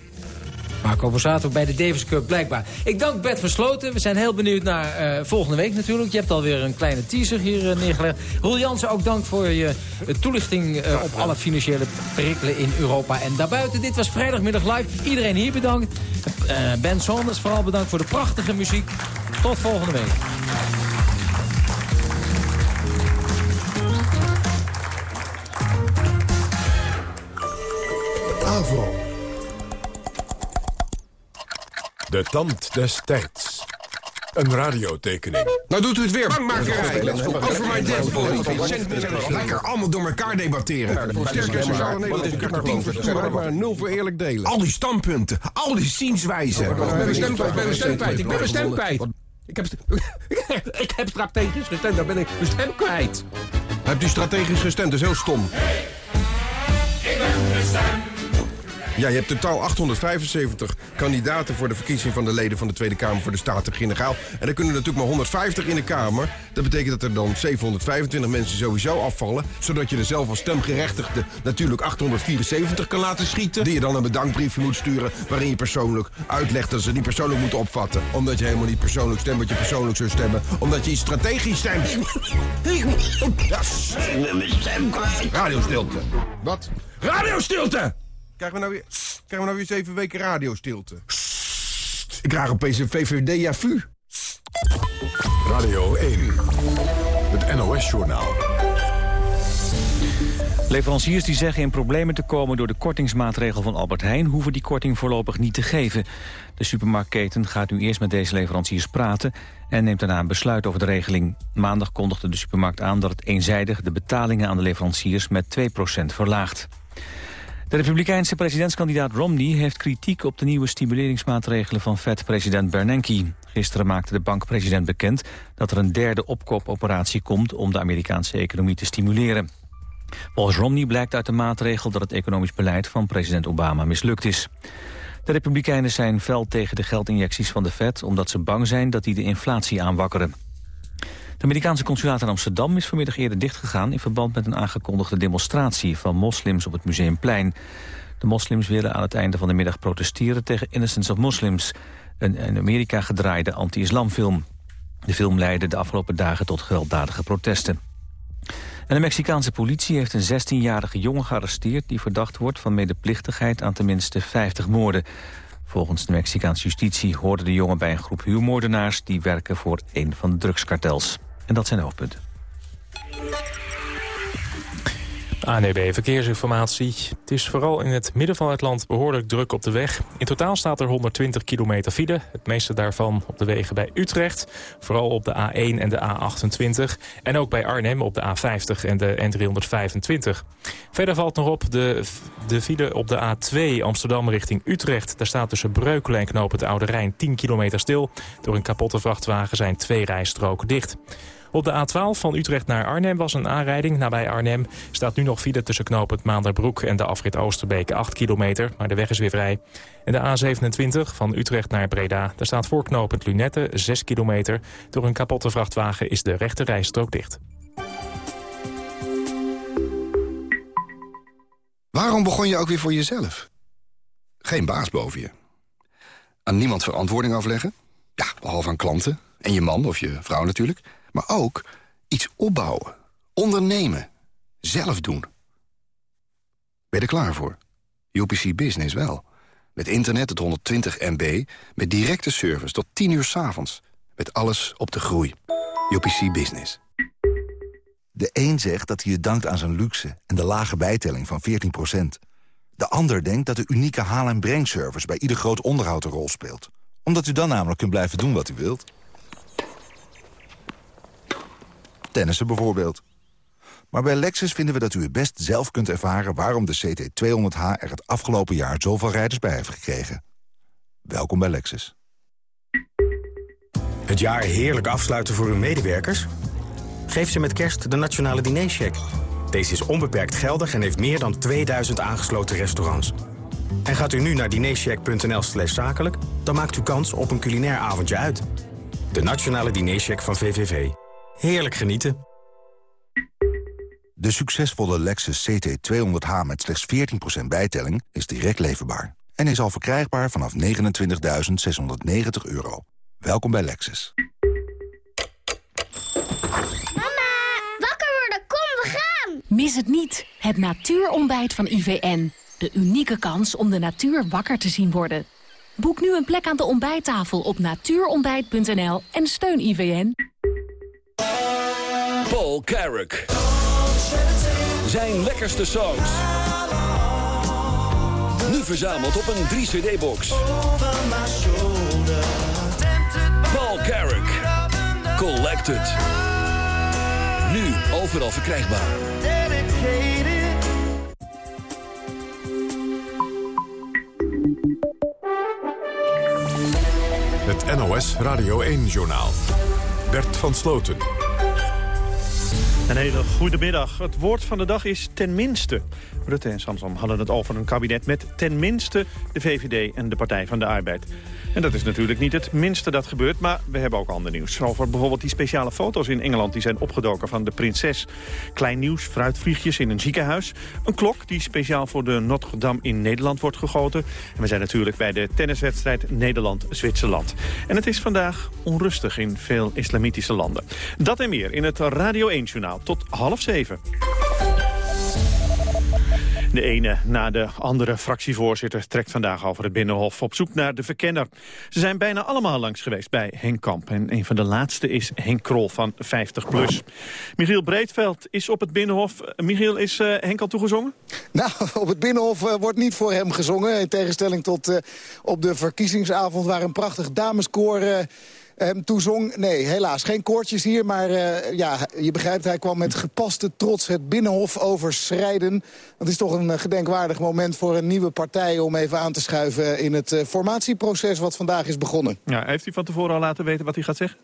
Marco Borsato bij de Davis Cup blijkbaar. Ik dank Bert Versloten. We zijn heel benieuwd naar uh, volgende week natuurlijk. Je hebt alweer een kleine teaser hier uh, neergelegd. Roel Jansen, ook dank voor je uh, toelichting op alle financiële perikelen in Europa en daarbuiten. Dit was vrijdagmiddag live. Iedereen hier bedankt. ben Saunders vooral bedankt voor de prachtige muziek. Tot volgende week. De tand des tijds. Een radiotekening. Nou doet u het weer. Bankmakerij. Over mijn debt. Lekker allemaal door elkaar debatteren. Sterke sociale Nederland. Maar nul voor eerlijk delen. Al die standpunten. Al die zienswijzen. Ik ben mijn stem kwijt. Ik ben mijn stem kwijt. Ik ben mijn stem kwijt. Ik heb, ik heb strategisch gestemd. Daar ben ik mijn stem kwijt. Hebt u strategisch gestemd? Dat is heel stom. Ik ben de stem. Ja, je hebt totaal 875 kandidaten voor de verkiezing van de leden van de Tweede Kamer voor de Staten-Generaal. En er kunnen natuurlijk maar 150 in de Kamer. Dat betekent dat er dan 725 mensen sowieso afvallen. Zodat je er zelf als stemgerechtigde natuurlijk 874 kan laten schieten. Die je dan een bedankbriefje moet sturen waarin je persoonlijk uitlegt dat ze die persoonlijk moeten opvatten. Omdat je helemaal niet persoonlijk stemt wat je persoonlijk zou stemmen. Omdat je iets strategisch stemt. Ja, stem kwijt. Radiostilte. Wat? Radiostilte! Krijgen we nou weer, krijgen we nou weer zeven weken radiostilte? Ik krijg opeens een VVD ja vu. Radio 1. Het NOS-journaal. Leveranciers die zeggen in problemen te komen door de kortingsmaatregel van Albert Heijn... hoeven die korting voorlopig niet te geven. De supermarktketen gaat nu eerst met deze leveranciers praten... en neemt daarna een besluit over de regeling. Maandag kondigde de supermarkt aan dat het eenzijdig... de betalingen aan de leveranciers met 2% verlaagt. De republikeinse presidentskandidaat Romney heeft kritiek op de nieuwe stimuleringsmaatregelen van Fed-president Bernanke. Gisteren maakte de bankpresident bekend dat er een derde opkoopoperatie komt om de Amerikaanse economie te stimuleren. Volgens Romney blijkt uit de maatregel dat het economisch beleid van president Obama mislukt is. De republikeinen zijn fel tegen de geldinjecties van de Fed omdat ze bang zijn dat die de inflatie aanwakkeren. De Amerikaanse consulaat in Amsterdam is vanmiddag eerder dichtgegaan... in verband met een aangekondigde demonstratie van moslims op het Museumplein. De moslims willen aan het einde van de middag protesteren tegen Innocence of Muslims... een in Amerika gedraaide anti-islamfilm. De film leidde de afgelopen dagen tot gewelddadige protesten. En de Mexicaanse politie heeft een 16-jarige jongen gearresteerd... die verdacht wordt van medeplichtigheid aan tenminste 50 moorden. Volgens de Mexicaanse justitie hoorde de jongen bij een groep huurmoordenaars... die werken voor een van de drugskartels. En dat zijn de hoofdpunten. ANEB Verkeersinformatie. Het is vooral in het midden van het land behoorlijk druk op de weg. In totaal staat er 120 kilometer file. Het meeste daarvan op de wegen bij Utrecht. Vooral op de A1 en de A28. En ook bij Arnhem op de A50 en de N325. Verder valt nog op de, de file op de A2 Amsterdam richting Utrecht. Daar staat tussen Breukelen en Knoop het Oude Rijn 10 kilometer stil. Door een kapotte vrachtwagen zijn twee rijstroken dicht. Op de A12 van Utrecht naar Arnhem was een aanrijding. Nabij Arnhem staat nu nog file tussen knooppunt Maanderbroek en de afrit Oosterbeek 8 kilometer. Maar de weg is weer vrij. En de A27 van Utrecht naar Breda. Daar staat voor knooppunt Lunette 6 kilometer. Door een kapotte vrachtwagen is de rechte rijstrook dicht. Waarom begon je ook weer voor jezelf? Geen baas boven je. Aan niemand verantwoording afleggen? Ja, behalve aan klanten. En je man of je vrouw natuurlijk. Maar ook iets opbouwen. Ondernemen. Zelf doen. Ben je er klaar voor? UPC Business wel. Met internet tot 120 MB. Met directe service tot 10 uur s avonds. Met alles op de groei. UPC Business. De een zegt dat hij je dankt aan zijn luxe en de lage bijtelling van 14%. De ander denkt dat de unieke haal- en brengservice bij ieder groot onderhoud een rol speelt. Omdat u dan namelijk kunt blijven doen wat u wilt. Tennissen bijvoorbeeld. Maar bij Lexus vinden we dat u het best zelf kunt ervaren... waarom de CT200H er het afgelopen jaar zoveel rijders bij heeft gekregen. Welkom bij Lexus. Het jaar heerlijk afsluiten voor uw medewerkers? Geef ze met kerst de Nationale Dinercheck. Deze is onbeperkt geldig en heeft meer dan 2000 aangesloten restaurants. En gaat u nu naar dinercheck.nl slash zakelijk... dan maakt u kans op een culinair avondje uit. De Nationale Dinercheck van VVV. Heerlijk genieten. De succesvolle Lexus CT200H met slechts 14% bijtelling is direct leverbaar. En is al verkrijgbaar vanaf 29.690 euro. Welkom bij Lexus. Mama, wakker worden, kom, we gaan! Mis het niet, het natuurontbijt van IVN. De unieke kans om de natuur wakker te zien worden. Boek nu een plek aan de ontbijttafel op natuurontbijt.nl en steun IVN. Paul Carrick. Zijn lekkerste songs. Nu verzameld op een 3-cd-box. Paul Carrick. Collected. Nu overal verkrijgbaar. Het NOS Radio 1-journaal. Bert van Sloten. Een hele goede middag. Het woord van de dag is tenminste. Rutte en Samsom hadden het over een kabinet met tenminste de VVD en de Partij van de Arbeid. En dat is natuurlijk niet het minste dat gebeurt, maar we hebben ook ander nieuws. Over bijvoorbeeld die speciale foto's in Engeland die zijn opgedoken van de prinses. Klein nieuws, fruitvliegjes in een ziekenhuis. Een klok die speciaal voor de Notre Dame in Nederland wordt gegoten. En we zijn natuurlijk bij de tenniswedstrijd Nederland-Zwitserland. En het is vandaag onrustig in veel islamitische landen. Dat en meer in het Radio 1-journaal tot half zeven. De ene na de andere fractievoorzitter trekt vandaag over het Binnenhof op zoek naar de verkenner. Ze zijn bijna allemaal langs geweest bij Henk Kamp. En een van de laatste is Henk Krol van 50PLUS. Michiel Breedveld is op het Binnenhof. Michiel, is uh, Henk al toegezongen? Nou, op het Binnenhof uh, wordt niet voor hem gezongen. In tegenstelling tot uh, op de verkiezingsavond waar een prachtig dameskoor toezong. Nee, helaas geen koortjes hier. Maar uh, ja, je begrijpt, hij kwam met gepaste trots het Binnenhof overschrijden. Dat is toch een gedenkwaardig moment voor een nieuwe partij... om even aan te schuiven in het uh, formatieproces wat vandaag is begonnen. Ja, heeft hij van tevoren al laten weten wat hij gaat zeggen?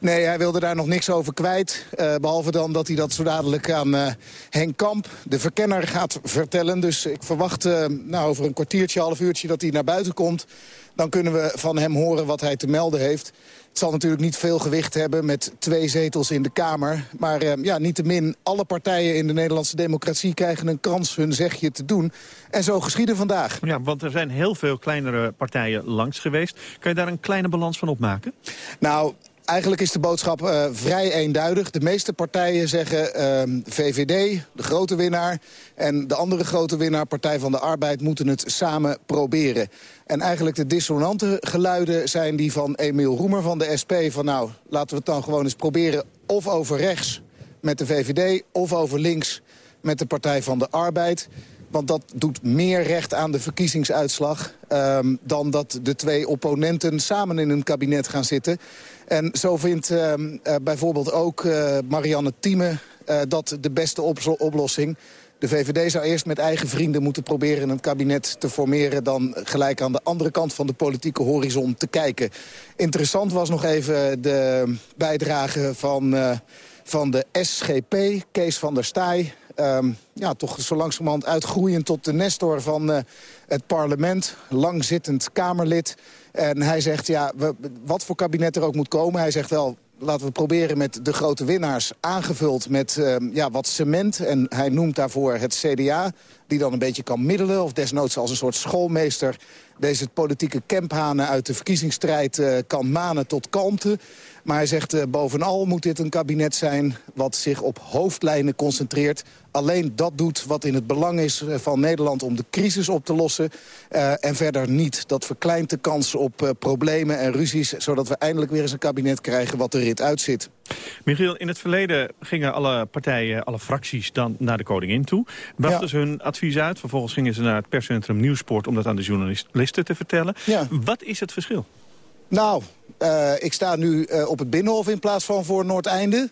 Nee, hij wilde daar nog niks over kwijt. Uh, behalve dan dat hij dat zo dadelijk aan uh, Henk Kamp, de verkenner, gaat vertellen. Dus ik verwacht uh, nou, over een kwartiertje, half uurtje dat hij naar buiten komt. Dan kunnen we van hem horen wat hij te melden heeft. Het zal natuurlijk niet veel gewicht hebben met twee zetels in de Kamer. Maar uh, ja, niettemin, alle partijen in de Nederlandse democratie... krijgen een kans hun zegje te doen. En zo geschieden vandaag. Ja, want er zijn heel veel kleinere partijen langs geweest. Kan je daar een kleine balans van opmaken? Nou, Eigenlijk is de boodschap uh, vrij eenduidig. De meeste partijen zeggen uh, VVD, de grote winnaar... en de andere grote winnaar, Partij van de Arbeid, moeten het samen proberen. En eigenlijk de dissonante geluiden zijn die van Emiel Roemer van de SP... van nou, laten we het dan gewoon eens proberen of over rechts met de VVD... of over links met de Partij van de Arbeid... Want dat doet meer recht aan de verkiezingsuitslag... Um, dan dat de twee opponenten samen in een kabinet gaan zitten. En zo vindt uh, uh, bijvoorbeeld ook uh, Marianne Thieme uh, dat de beste op oplossing. De VVD zou eerst met eigen vrienden moeten proberen een kabinet te formeren... dan gelijk aan de andere kant van de politieke horizon te kijken. Interessant was nog even de bijdrage van, van de SGP, Kees van der Staaij. Um, ja, toch zo langzamerhand uitgroeiend tot de nestor van uh, het parlement. Langzittend Kamerlid. En hij zegt, ja, we, wat voor kabinet er ook moet komen... hij zegt wel, laten we proberen met de grote winnaars... aangevuld met uh, ja, wat cement. En hij noemt daarvoor het CDA, die dan een beetje kan middelen... of desnoods als een soort schoolmeester... deze politieke kemphanen uit de verkiezingsstrijd uh, kan manen tot kalmte. Maar hij zegt, uh, bovenal moet dit een kabinet zijn... wat zich op hoofdlijnen concentreert. Alleen dat doet wat in het belang is van Nederland om de crisis op te lossen. Uh, en verder niet. Dat verkleint de kans op uh, problemen en ruzies... zodat we eindelijk weer eens een kabinet krijgen wat er rit uitzit. Michiel, in het verleden gingen alle partijen, alle fracties dan naar de koningin toe. Brachten ja. ze hun advies uit. Vervolgens gingen ze naar het perscentrum Nieuwsport om dat aan de journalisten te vertellen. Ja. Wat is het verschil? Nou, uh, ik sta nu uh, op het Binnenhof in plaats van voor Noordeinde.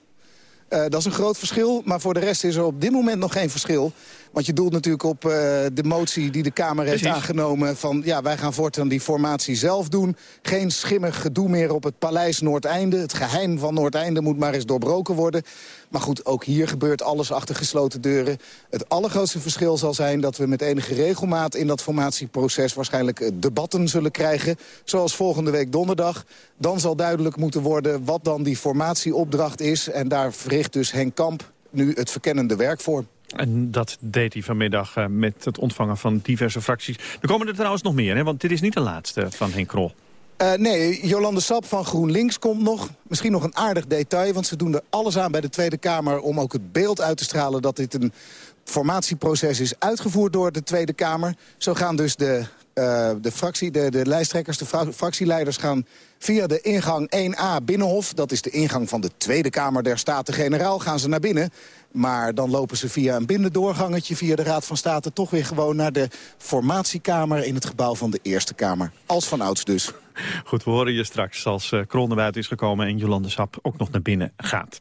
Uh, dat is een groot verschil, maar voor de rest is er op dit moment nog geen verschil. Want je doelt natuurlijk op de motie die de Kamer heeft Precies. aangenomen... van ja, wij gaan voortaan die formatie zelf doen. Geen schimmig gedoe meer op het paleis Noordeinde. Het geheim van Noordeinde moet maar eens doorbroken worden. Maar goed, ook hier gebeurt alles achter gesloten deuren. Het allergrootste verschil zal zijn dat we met enige regelmaat... in dat formatieproces waarschijnlijk debatten zullen krijgen. Zoals volgende week donderdag. Dan zal duidelijk moeten worden wat dan die formatieopdracht is. En daar verricht dus Henk Kamp nu het verkennende werk voor. En dat deed hij vanmiddag uh, met het ontvangen van diverse fracties. Er komen er trouwens nog meer, hè? want dit is niet de laatste van Henk Krol. Uh, nee, Jolande Sap van GroenLinks komt nog. Misschien nog een aardig detail, want ze doen er alles aan bij de Tweede Kamer... om ook het beeld uit te stralen dat dit een formatieproces is uitgevoerd door de Tweede Kamer. Zo gaan dus de Uh, de, fractie, de, de lijsttrekkers, de fractieleiders gaan via de ingang 1A Binnenhof... dat is de ingang van de Tweede Kamer der Staten-Generaal, gaan ze naar binnen. Maar dan lopen ze via een binnendoorgangetje... via de Raad van State toch weer gewoon naar de formatiekamer... in het gebouw van de Eerste Kamer. Als van ouds dus. Goed, we horen je straks als uh, Kron naar buiten is gekomen... en Jolande Sap ook nog naar binnen gaat.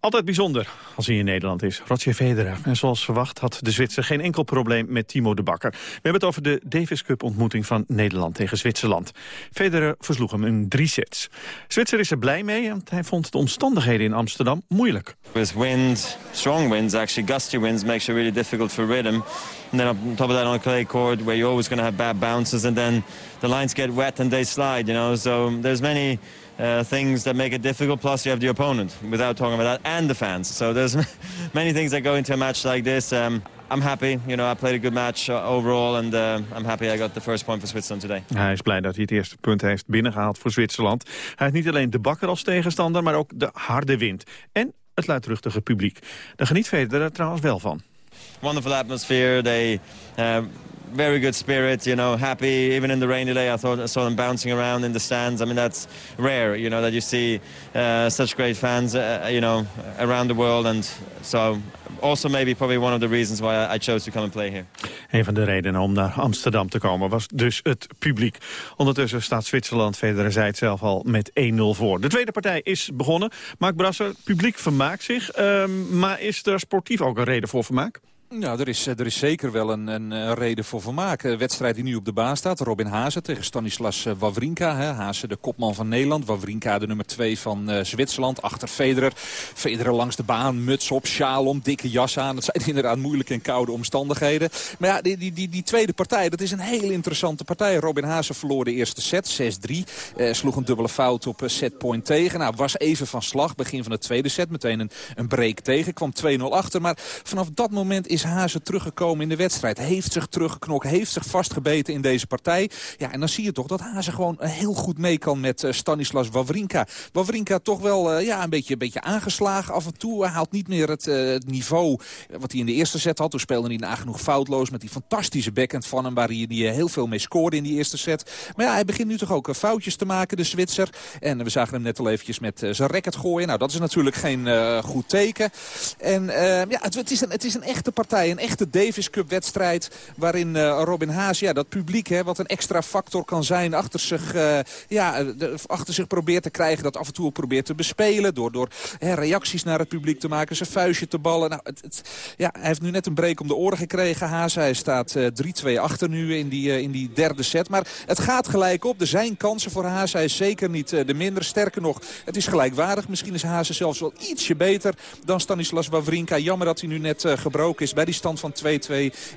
Altijd bijzonder als hij in Nederland is. Roger Federer. En zoals verwacht had de Zwitser geen enkel probleem met Timo de Bakker. We hebben het over de Davis Cup ontmoeting van Nederland tegen Zwitserland. Federer versloeg hem in drie sets. Zwitser is er blij mee, want hij vond de omstandigheden in Amsterdam moeilijk. With wind, strong winds actually, gusty winds makes it really difficult for rhythm. And then on top of that on clay court where you're always going to have bad bounces and then the lines get wet and they slide, you know. So there's many uh, things that make it difficult. Plus, you have the opponent, without talking about that, and the fans. So there's many things that go into a match like this. Um, I'm happy. You know, I played a good match uh, overall, and uh, I'm happy I got the first point for Switzerland today. Hij is blij dat hij het eerste punt heeft binnengehaald voor Zwitserland. Hij heeft niet alleen de bakker als tegenstander, maar ook de harde wind. En het luidruchtige publiek. Daar geniet Federer trouwens wel van. Wonderful atmosphere. They uh, very good spirit, you know, happy. Even in the rainy day, I thought I saw them bouncing around in the stands. I mean, that's rare, you know, that you see uh, such great fans, uh, you know, around the world. And so also maybe probably one of the reasons why I chose to come and play here. Een van de redenen om naar Amsterdam te komen was dus het publiek. Ondertussen staat Zwitserland, zei het zelf al, met 1-0 voor. De tweede partij is begonnen. Mark Brasser, publiek vermaakt zich. Um, maar is er sportief ook een reden voor vermaak? Nou, er is, er is zeker wel een, een, reden voor vermaak. Wedstrijd die nu op de baan staat. Robin Haase tegen Stanislas eh, Wawrinka. Hè. Haase de kopman van Nederland. Wawrinka de nummer 2 van uh, Zwitserland. Achter Federer. Federer langs de baan. Muts op, sjaal om, dikke jas aan. Dat zijn inderdaad moeilijke en koude omstandigheden. Maar ja, die, die, die, die tweede partij, dat is een hele interessante partij. Robin Haase verloor de eerste set, 6-3. Uh, sloeg een dubbele fout op uh, setpoint tegen. Nou, was even van slag. Begin van de tweede set. Meteen een, een break tegen. Kwam 2-0 achter. Maar vanaf dat moment is is Hazen teruggekomen in de wedstrijd. Heeft zich teruggeknokt, heeft zich vastgebeten in deze partij. Ja, en dan zie je toch dat Hazen gewoon heel goed mee kan met uh, Stanislas Wawrinka. Wawrinka toch wel uh, ja, een, beetje, een beetje aangeslagen af en toe. Haalt niet meer het, niveau wat hij in de eerste set had. Toen speelde hij nagenoeg foutloos met die fantastische backhand van hem... waar hij, heel veel mee scoorde in die eerste set. Maar ja, hij begint nu toch ook foutjes te maken, de Zwitser. En we zagen hem net al eventjes met zijn racket gooien. Nou, dat is natuurlijk geen goed teken. En ja, het, het, is een, het is een echte partij partij. Een echte Davis Cup wedstrijd waarin uh, Robin Haas, ja, dat publiek, hè, wat een extra factor kan zijn, achter zich, uh, ja, achter zich probeert te krijgen. Dat af en toe probeert te bespelen door, door hè, reacties naar het publiek te maken, zijn vuistje te ballen. Nou, het, ja, hij heeft nu net een break om de oren gekregen, Haas. Hij staat uh, eh, 3-2 achter nu in die, in die derde set. Maar het gaat gelijk op. Er zijn kansen voor Haas. Hij is zeker niet de minder. Sterker nog, het is gelijkwaardig. Misschien is Haas zelfs wel ietsje beter dan Stanislas Wawrinka. Jammer dat hij nu net gebroken is bij die stand van 2-2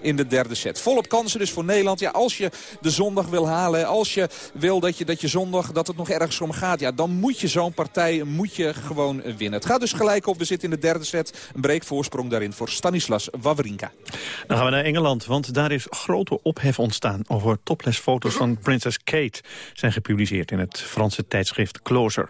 in de derde set. Volop kansen dus voor Nederland. Ja, als je de zondag wil halen, als je wil dat je, dat je zondag dat het nog ergens om gaat... Ja, dan moet je zo'n partij moet je gewoon winnen. Het gaat dus gelijk op. We zitten in de derde set. Een breekvoorsprong daarin voor Stanislas Wawrinka. Dan gaan we naar Engeland, want daar is grote ophef ontstaan... over topless-foto's van Princess Kate zijn gepubliceerd in het Franse tijdschrift Closer.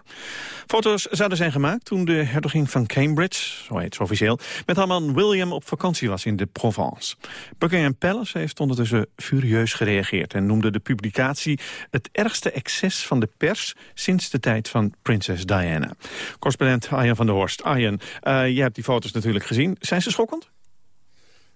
Foto's zouden zijn gemaakt toen de hertogin van Cambridge, zo heet ze officieel... met haar man William op vakantie was in de Provence. Buckingham Palace heeft ondertussen furieus gereageerd... en noemde de publicatie het ergste excess van de pers... sinds de tijd van prinses Diana. Correspondent Arjen van der Horst. Arjen, uh, jij hebt die foto's natuurlijk gezien. Zijn ze schokkend?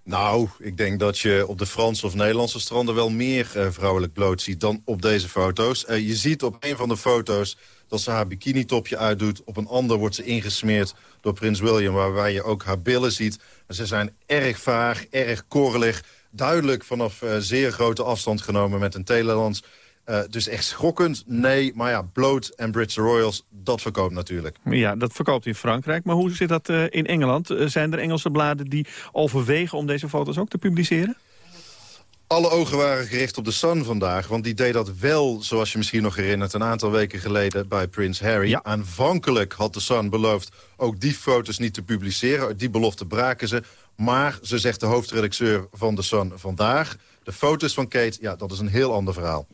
Nou, ik denk dat je op de Franse of Nederlandse stranden... wel meer uh, vrouwelijk bloot ziet dan op deze foto's. Uh, je ziet op een van de foto's dat ze haar bikini-topje uitdoet. Op een ander wordt ze ingesmeerd door prins William... waarbij je ook haar billen ziet. ze zijn erg vaag, erg korrelig. Duidelijk vanaf uh, zeer grote afstand genomen met een telelans. Uh, dus echt schokkend, nee. Maar ja, bloot en British Royals, dat verkoopt natuurlijk. Ja, dat verkoopt in Frankrijk. Maar hoe zit dat uh, in Engeland? zijn er Engelse bladen die overwegen om deze foto's ook te publiceren? Alle ogen waren gericht op de Sun vandaag. Want die deed dat wel, zoals je misschien nog herinnert... een aantal weken geleden bij Prins Harry. Aanvankelijk had de Sun beloofd ook die foto's niet te publiceren. Die belofte braken ze. Maar, ze zegt de hoofdredacteur van de Sun vandaag... de foto's van Kate, ja, dat is een heel ander verhaal.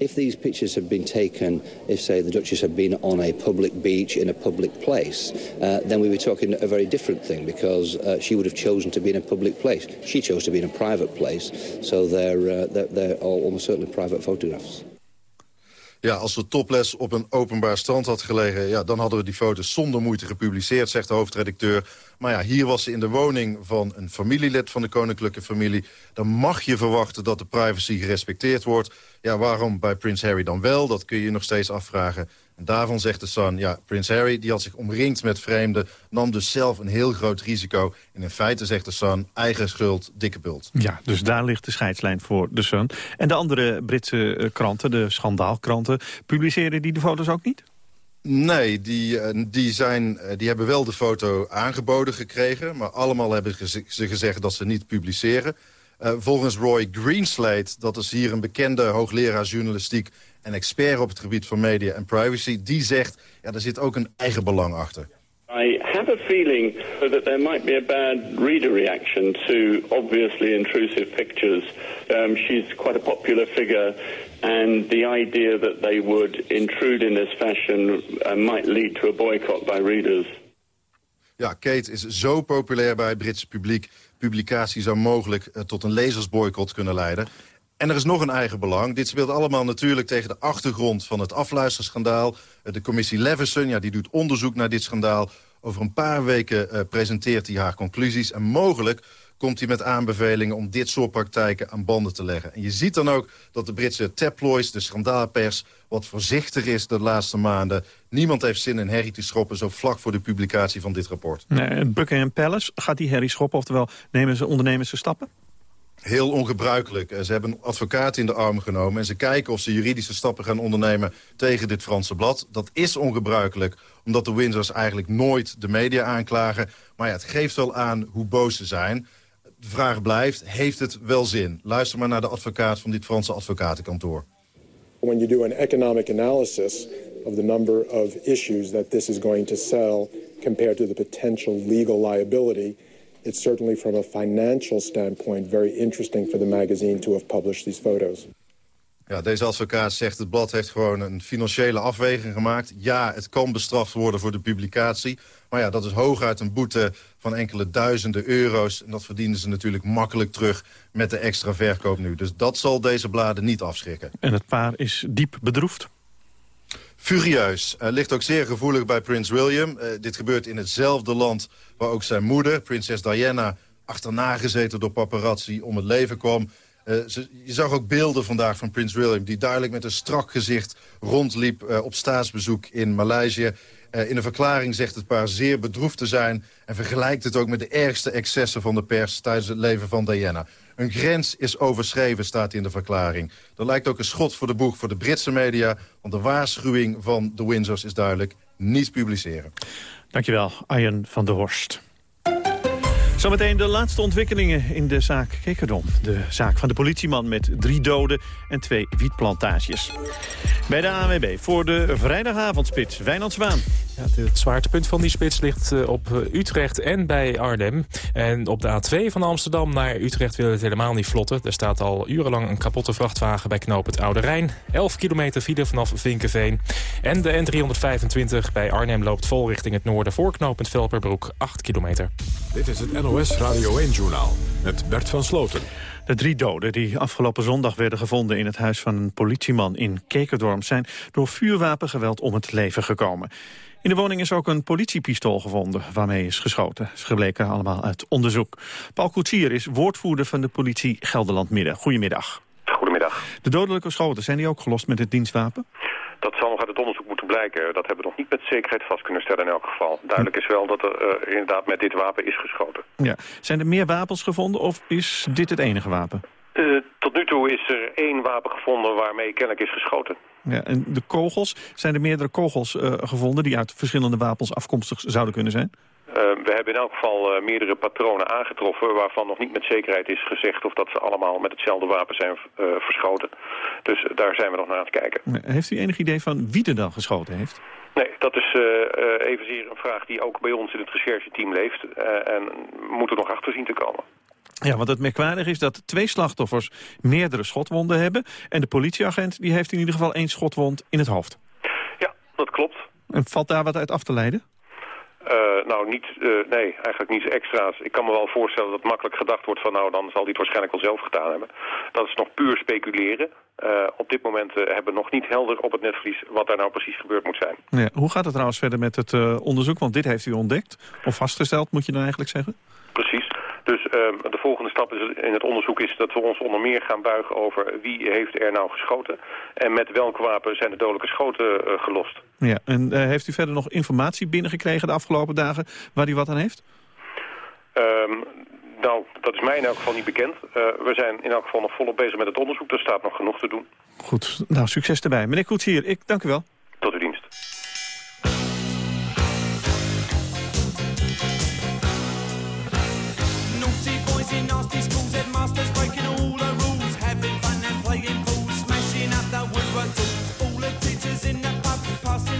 If these pictures had been taken, if, say, the Duchess had been on a public beach in a public place, uh, then we were talking a very different thing because uh, she would have chosen to be in a public place. She chose to be in a private place, so they're, uh, they're, they're almost certainly private photographs. Ja, als de topless op een openbaar strand had gelegen... Ja, dan hadden we die foto's zonder moeite gepubliceerd, zegt de hoofdredacteur. Maar ja, hier was ze in de woning van een familielid van de koninklijke familie. Dan mag je verwachten dat de privacy gerespecteerd wordt. Ja, waarom bij Prins Harry dan wel? Dat kun je nog steeds afvragen. En daarvan zegt de Sun, ja, Prins Harry die had zich omringd met vreemden... nam dus zelf een heel groot risico. En in feite, zegt de Sun, eigen schuld, dikke bult. Ja, dus daar ligt de scheidslijn voor de Sun. En de andere Britse eh, kranten, de schandaalkranten... publiceren die de foto's ook niet? Nee, die, eh, die, zijn, eh, die hebben wel de foto aangeboden gekregen... maar allemaal hebben ze gezegd dat ze niet publiceren. Uh, volgens Roy Greenslade, dat is hier een bekende hoogleraar journalistiek... en expert op het gebied van media en privacy... die zegt, ja, er zit ook een eigen belang achter. I have a feeling that there might be a bad reader reaction to obviously intrusive pictures. Um, she's quite a popular figure, and the idea that they would intrude in this fashion uh, might lead to a boycott by readers. Ja, Kate is zo populair bij het Britse publiek. Publicatie zou mogelijk uh, tot een lezersboycott kunnen leiden. En er is nog een eigen belang. Dit speelt allemaal natuurlijk tegen de achtergrond van het afluisterschandaal. Uh, de commissie Leveson ja, die doet onderzoek naar dit schandaal. Over een paar weken uh, presenteert hij haar conclusies. En mogelijk komt hij met aanbevelingen om dit soort praktijken aan banden te leggen. En je ziet dan ook dat de Britse tabloids, de schandaalpers... wat voorzichtig is de laatste maanden. Niemand heeft zin in herrie te schoppen zo vlak voor de publicatie van dit rapport. Nee, Buckingham Palace, gaat die herrie schoppen? Oftewel, nemen ze ondernemers ze stappen? Heel ongebruikelijk. Ze hebben een advocaat in de arm genomen... en ze kijken of ze juridische stappen gaan ondernemen tegen dit Franse blad. Dat is ongebruikelijk, omdat de Windsors eigenlijk nooit de media aanklagen. Maar ja, het geeft wel aan hoe boos ze zijn de vraag blijft, heeft het wel zin? Luister maar naar de advocaat van dit Franse advocatenkantoor. When you do an economic analysis of the number of issues that this is going to sell compared to the potential legal liability, it's certainly from a financial standpoint very interesting for the magazine to have published these photos. Ja, deze advocaat zegt het blad heeft gewoon een financiële afweging gemaakt. Ja, het kan bestraft worden voor de publicatie. Maar ja, dat is hooguit een boete van enkele duizenden euro's. En dat verdienen ze natuurlijk makkelijk terug met de extra verkoop nu. Dus dat zal deze bladen niet afschrikken. En het paar is diep bedroefd? Furieus. Uh, ligt ook zeer gevoelig bij prins William. Uh, dit gebeurt in hetzelfde land waar ook zijn moeder, prinses Diana... achterna gezeten door paparazzi om het leven kwam. Ze, je zag ook beelden vandaag van prins William... die duidelijk met een strak gezicht rondliep uh, op staatsbezoek in Maleisië. Uh, in een verklaring zegt het paar zeer bedroefd te zijn... en vergelijkt het ook met de ergste excessen van de pers... tijdens het leven van Diana. Een grens is overschreven, staat in de verklaring. Er lijkt ook een schot voor de boeg voor de Britse media... want de waarschuwing van de Windsors is duidelijk niet publiceren. Dankjewel, Arjen van der Horst. Zometeen de laatste ontwikkelingen in de zaak Kekerdom. De zaak van de politieman met drie doden en twee wietplantages. Bij de ANWB voor de vrijdagavondspits. Wijnand Zwaan. Ja, het zwaartepunt van die spits ligt eh, op eh, Utrecht en bij Arnhem. En op de A2 van Amsterdam naar Utrecht wil het helemaal niet vlotten. Er staat al urenlang een kapotte vrachtwagen bij knoop het Oude Rijn. 11 kilometer file vanaf Vinkenveen. En de N325 bij Arnhem loopt vol richting het noorden... voor knooppunt Velperbroek 8 kilometer. Dit is het NOS Radio 1-journaal met Bert van Sloten. De drie doden die afgelopen zondag werden gevonden in het huis van een politieman in Kekerdorp... zijn door vuurwapengeweld om het leven gekomen. In de woning is ook een politiepistool gevonden waarmee is geschoten. Ze gebleken allemaal uit onderzoek. Paul Koetsier is woordvoerder van de politie Gelderland Midden. Goedemiddag. Goedemiddag. De dodelijke schoten, zijn die ook gelost met het dienstwapen? Dat zal nog uit het onderzoek moeten blijken. Dat hebben we nog niet met zekerheid vast kunnen stellen in elk geval. Duidelijk is wel dat er uh, inderdaad met dit wapen is geschoten. Ja. Zijn er meer wapens gevonden of is dit het enige wapen? Uh, tot nu toe is er één wapen gevonden waarmee kennelijk is geschoten. Ja, en de kogels, zijn er meerdere kogels uh, gevonden die uit verschillende wapens afkomstig zouden kunnen zijn? Uh, we hebben in elk geval uh, meerdere patronen aangetroffen... waarvan nog niet met zekerheid is gezegd of dat ze allemaal met hetzelfde wapen zijn uh, verschoten. Dus daar zijn we nog naar aan het kijken. Heeft u enig idee van wie er dan geschoten heeft? Nee, dat is evenzeer een vraag die ook bij ons in het rechercheteam leeft. en moet er nog achter zien te komen. Ja, want het merkwaardig is dat twee slachtoffers meerdere schotwonden hebben... en de politieagent die heeft in ieder geval één schotwond in het hoofd. Ja, dat klopt. En valt daar wat uit af te leiden? Uh, nou, niet, uh, nee, eigenlijk niets extra's. Ik kan me wel voorstellen dat makkelijk gedacht wordt van... nou, dan zal hij het waarschijnlijk wel zelf gedaan hebben. Dat is nog puur speculeren. Uh, op dit moment hebben we nog niet helder op het netvlies... wat daar nou precies gebeurd moet zijn. Ja, hoe gaat het trouwens verder met het onderzoek? Want dit heeft u ontdekt, of vastgesteld, moet je dan eigenlijk zeggen? Precies. Dus uh, de volgende stap is in het onderzoek is dat we ons onder meer gaan buigen over wie heeft er nou geschoten. En met welk wapen zijn de dodelijke schoten uh, gelost. Ja, en uh, heeft u verder nog informatie binnengekregen de afgelopen dagen waar u wat aan heeft? Um, nou, dat is mij in elk geval niet bekend. Uh, we zijn in elk geval nog volop bezig met het onderzoek. Er staat nog genoeg te doen. Goed, nou succes erbij. Meneer Koetsier, ik dank u wel. Tot uw dienst. All the teachers in the pub, passing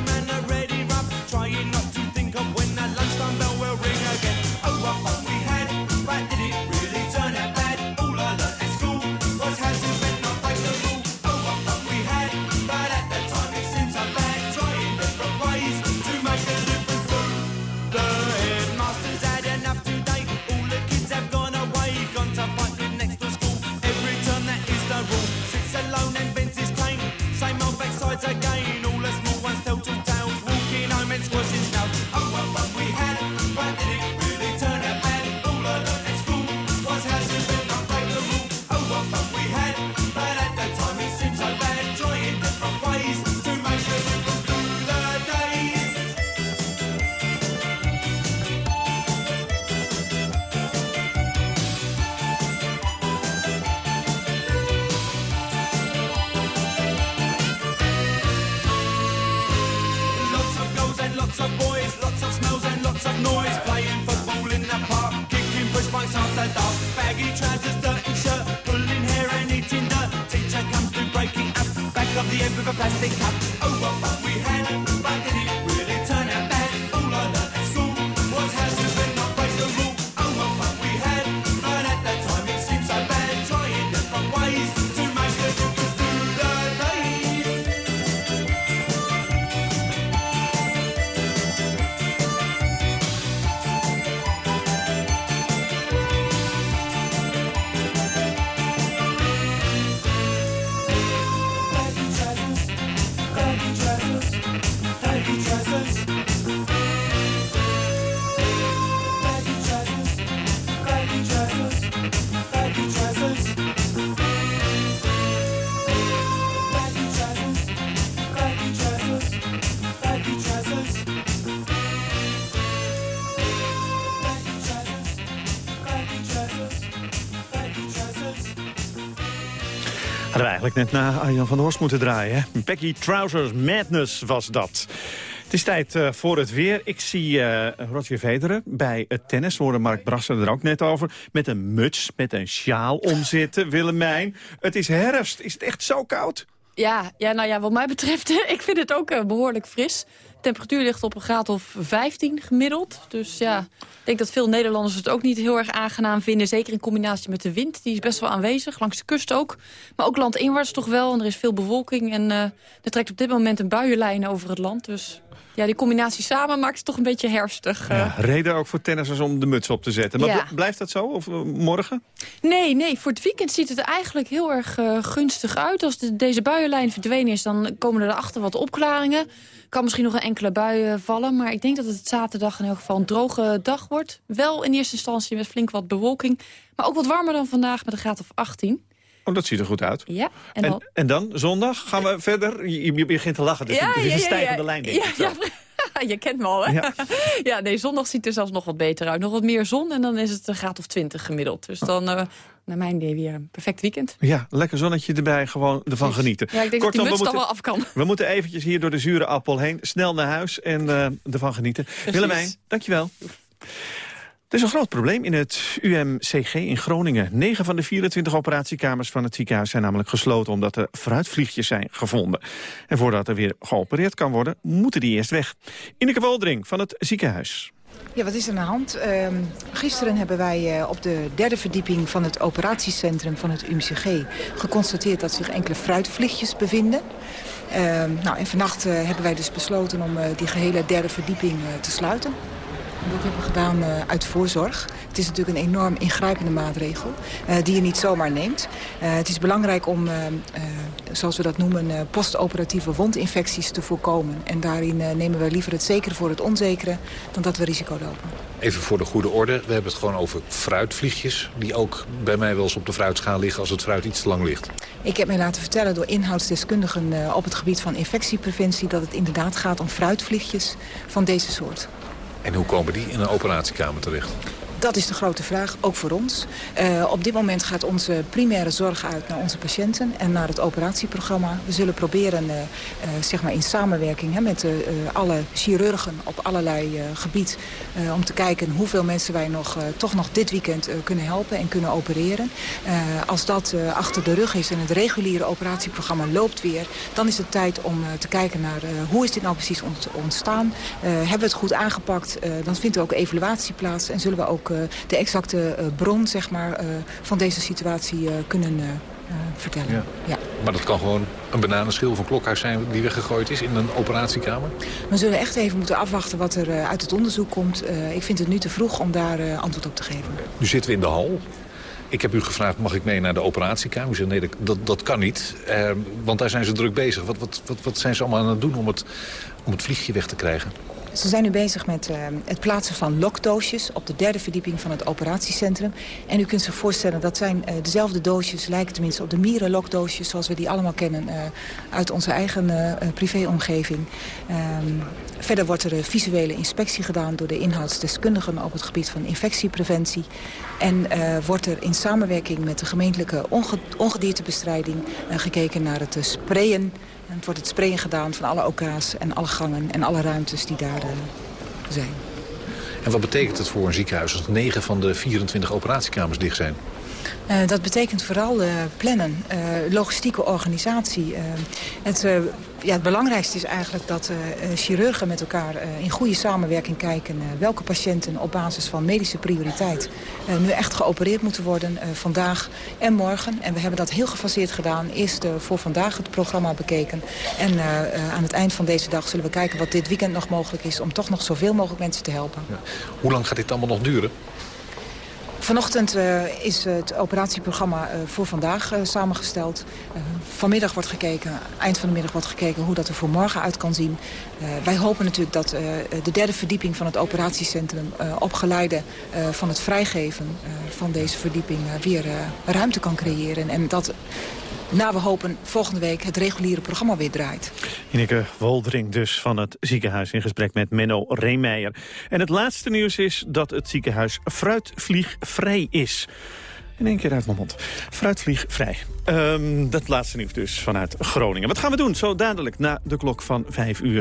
a plastic cup. Oh, what fun we had, Eigenlijk net naar Arjan van der Horst moeten draaien. Becky Trousers Madness was dat. Het is tijd eh, voor het weer. Ik zie eh, Roger Vederen bij het tennis. We hoorden Mark Brasser er ook net over. Met een muts, met een sjaal omzitten. Willemijn, het is herfst. Is het echt zo koud? Ja, ja, nou ja, wat mij betreft, ik vind het ook eh, behoorlijk fris. Temperatuur ligt op een graad of 15 gemiddeld. Dus ja, ik denk dat veel Nederlanders het ook niet heel erg aangenaam vinden. Zeker in combinatie met de wind. Die is best wel aanwezig, langs de kust ook. Maar ook landinwaarts toch wel. En er is veel bewolking. En eh, er trekt op dit moment een buienlijn over het land. Dus ja, die combinatie samen maakt het toch een beetje herfstig. eh. Ja, reden ook voor tennissers om de muts op te zetten. Maar Ja. blijft dat zo? Of eh, morgen? Nee, nee, voor het weekend ziet het eigenlijk heel erg eh, gunstig uit. Als de- deze buienlijn verdwenen is, dan komen er erachter wat opklaringen. Kan misschien nog een enkele bui eh, vallen. Maar ik denk dat het zaterdag in elk geval een droge dag wordt. Wel in eerste instantie met flink wat bewolking. Maar ook wat warmer dan vandaag met een graad of 18. Oh, dat ziet er goed uit. Ja, en En, dan... en dan, zondag, gaan we verder? Je, je begint te lachen, dus het is een stijgende lijn, denk ja, ik. ja, je kent me al, hè? Ja. Ja. nee, zondag ziet er zelfs nog wat beter uit. Nog wat meer zon en dan is het een graad of 20 gemiddeld. Dus dan, eh naar mijn idee, weer een perfect weekend. Ja, lekker zonnetje erbij, gewoon ervan genieten. Ja, ik denk dat die we muts dan moeten, wel af kan. we moeten eventjes hier door de zure appel heen. Snel naar huis en eh, ervan genieten. Willemijn, dankjewel. Er is een groot probleem in het UMCG in Groningen. 9 van de 24 operatiekamers van het ziekenhuis zijn namelijk gesloten... omdat er fruitvliegjes zijn gevonden. En voordat er weer geopereerd kan worden, moeten die eerst weg. Ineke Woldering van het ziekenhuis. Ja, wat is er aan de hand? Ehm, gisteren hebben wij eh, op de derde verdieping van het operatiecentrum van het UMCG geconstateerd dat zich enkele fruitvliegjes bevinden. Ehm, nou, en vannacht eh, hebben wij dus besloten om eh, die gehele derde verdieping te sluiten. Dat hebben we gedaan eh, uit voorzorg. Het is natuurlijk een enorm ingrijpende maatregel eh, die je niet zomaar neemt. Eh, het is belangrijk om, zoals we dat noemen, postoperatieve wondinfecties te voorkomen. En daarin nemen we liever het zekere voor het onzekere dan dat we risico lopen. Even voor de goede orde, we hebben het gewoon over fruitvliegjes... die ook bij mij wel eens op de fruitschaal liggen als het fruit iets te lang ligt. Ik heb mij laten vertellen door inhoudsdeskundigen op het gebied van infectiepreventie... dat het inderdaad gaat om fruitvliegjes van deze soort. En hoe komen die in een operatiekamer terecht? Dat is de grote vraag, ook voor ons. Uh, op dit moment gaat onze primaire zorg uit naar onze patiënten en naar het operatieprogramma. We zullen proberen, uh, uh, zeg maar in samenwerking hè, met alle chirurgen op allerlei gebied... om te kijken hoeveel mensen wij nog, toch nog dit weekend kunnen helpen en kunnen opereren. als dat achter de rug is en het reguliere operatieprogramma loopt weer... dan is het tijd om te kijken naar hoe is dit nou precies ontstaan. hebben we het goed aangepakt, dan vindt er ook evaluatie plaats en zullen we ook de exacte uh, bron zeg maar, uh, van deze situatie kunnen vertellen. Ja. Ja. Maar dat kan gewoon een bananenschil van klokhuis zijn die weggegooid is in een operatiekamer? We zullen echt even moeten afwachten wat er uit het onderzoek komt. ik vind het nu te vroeg om daar antwoord op te geven. Nu zitten we in de hal. Ik heb u gevraagd, mag ik mee naar de operatiekamer? U zei, nee, dat, dat kan niet, eh, want daar zijn ze druk bezig. Wat, wat, wat, wat zijn ze allemaal aan het doen om het, om het vliegje weg te krijgen? Ze zijn nu bezig met uh, het plaatsen van lokdoosjes op de derde verdieping van het operatiecentrum. En u kunt zich voorstellen dat zijn uh, dezelfde doosjes, lijken tenminste op de mierenlokdoosjes zoals we die allemaal kennen uh, uit onze eigen privéomgeving. Um, verder wordt er visuele inspectie gedaan door de inhoudsdeskundigen op het gebied van infectiepreventie. En wordt er in samenwerking met de gemeentelijke onge ongediertebestrijding gekeken naar het sprayen en het wordt het sprayen gedaan van alle OK's en alle gangen en alle ruimtes die daar uh, zijn. En wat betekent het voor een ziekenhuis als 9 van de 24 operatiekamers dicht zijn? Uh, dat betekent vooral uh, plannen, uh, logistieke organisatie. het, ja, het belangrijkste is eigenlijk dat chirurgen met elkaar in goede samenwerking kijken... welke patiënten op basis van medische prioriteit nu echt geopereerd moeten worden vandaag en morgen. En we hebben dat heel gefaseerd gedaan. Eerst voor vandaag het programma bekeken. En aan het eind van deze dag zullen we kijken wat dit weekend nog mogelijk is... om toch nog zoveel mogelijk mensen te helpen. Hoe lang gaat dit allemaal nog duren? Vanochtend uh, is het operatieprogramma uh, voor vandaag uh, samengesteld. vanmiddag wordt gekeken, eind van de middag wordt gekeken hoe dat er voor morgen uit kan zien. wij hopen natuurlijk dat de derde verdieping van het operatiecentrum op geleide van het vrijgeven van deze verdieping weer ruimte kan creëren. En dat na we hopen volgende week het reguliere programma weer draait. Ineke Woldering dus van het ziekenhuis in gesprek met Menno Reemeijer. En het laatste nieuws is dat het ziekenhuis fruitvliegvrij is. In één keer uit mijn mond. Fruitvliegvrij. Um, dat laatste nieuws dus vanuit Groningen. Wat gaan we doen zo dadelijk na de klok van vijf uur?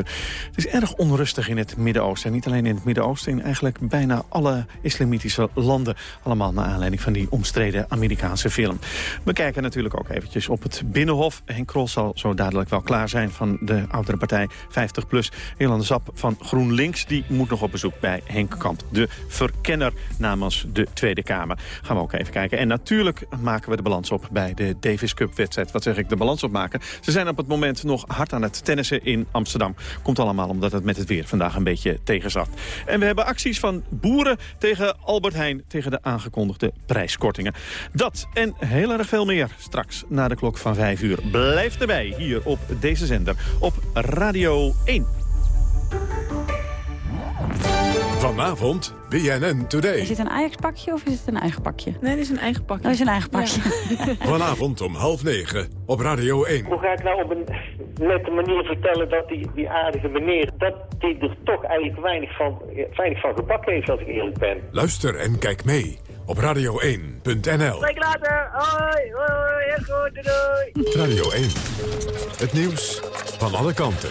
Het is erg onrustig in het Midden-Oosten. En niet alleen in het Midden-Oosten, in eigenlijk bijna alle islamitische landen. Allemaal naar aanleiding van die omstreden Amerikaanse film. We kijken natuurlijk ook eventjes op het Binnenhof. Henk Krol zal zo dadelijk wel klaar zijn van de oudere partij 50PLUS. Jolande Zap van GroenLinks, die moet nog op bezoek bij Henk Kamp. De verkenner namens de Tweede Kamer. Gaan we ook even kijken. En natuurlijk maken we de balans op bij de Davis Cup wedstrijd. Wat zeg ik, de balans opmaken. Ze zijn op het moment nog hard aan het tennissen in Amsterdam. Komt allemaal omdat het met het weer vandaag een beetje tegenzat. En we hebben acties van boeren tegen Albert Heijn... tegen de aangekondigde prijskortingen. Dat en heel erg veel meer straks na de klok van 5 uur. Blijf erbij hier op deze zender op Radio 1. Vanavond BNN Today. Is dit een Ajax-pakje of is het een eigen pakje? Nee, dit is een eigen pakje. Dat is een eigen pakje. Ja. Vanavond om half negen op Radio 1. Hoe ga ik nou op een nette manier vertellen dat die, die aardige meneer... dat die er toch eigenlijk weinig van, weinig van gebakken heeft, als ik eerlijk ben. Luister en kijk mee op radio1.nl. Spreek later. Hoi, hoi, heel goed, doei. Radio 1. Het nieuws van alle kanten.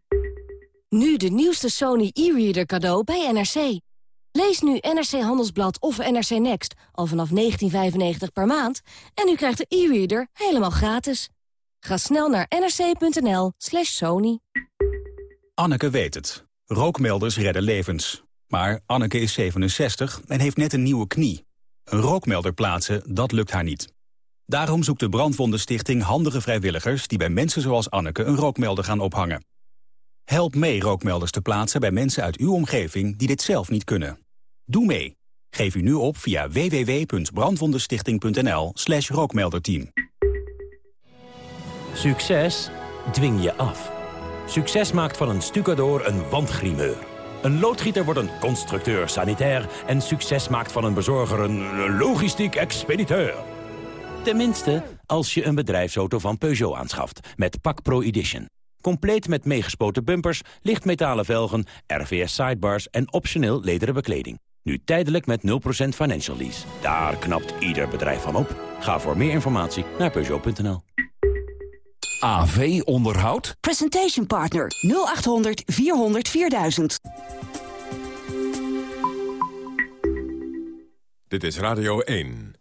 Nu de nieuwste Sony e-reader cadeau bij NRC. Lees nu NRC Handelsblad of NRC Next al vanaf 19,95 per maand... en u krijgt de e-reader helemaal gratis. Ga snel naar nrc.nl slash sony. Anneke weet het. Rookmelders redden levens. Maar Anneke is 67 en heeft net een nieuwe knie. Een rookmelder plaatsen, dat lukt haar niet. Daarom zoekt de Brandwondenstichting handige vrijwilligers... die bij mensen zoals Anneke een rookmelder gaan ophangen. Help mee rookmelders te plaatsen bij mensen uit uw omgeving... die dit zelf niet kunnen. Doe mee. Geef u nu op via www.brandwondenstichting.nl slash rookmelderteam. Succes dwing je af. Succes maakt van een stucador een wandgrimeur. Een loodgieter wordt een constructeur sanitair... en succes maakt van een bezorger een logistiek expediteur. Tenminste, als je een bedrijfsauto van Peugeot aanschaft met Pak Pro Edition. Compleet met meegespoten bumpers, lichtmetalen velgen, RVS sidebars en optioneel lederen bekleding. Nu tijdelijk met 0% financial lease. Daar knapt ieder bedrijf van op. Ga voor meer informatie naar Peugeot.nl. AV-onderhoud? Presentation Partner 0800 400 4000. Dit is Radio 1.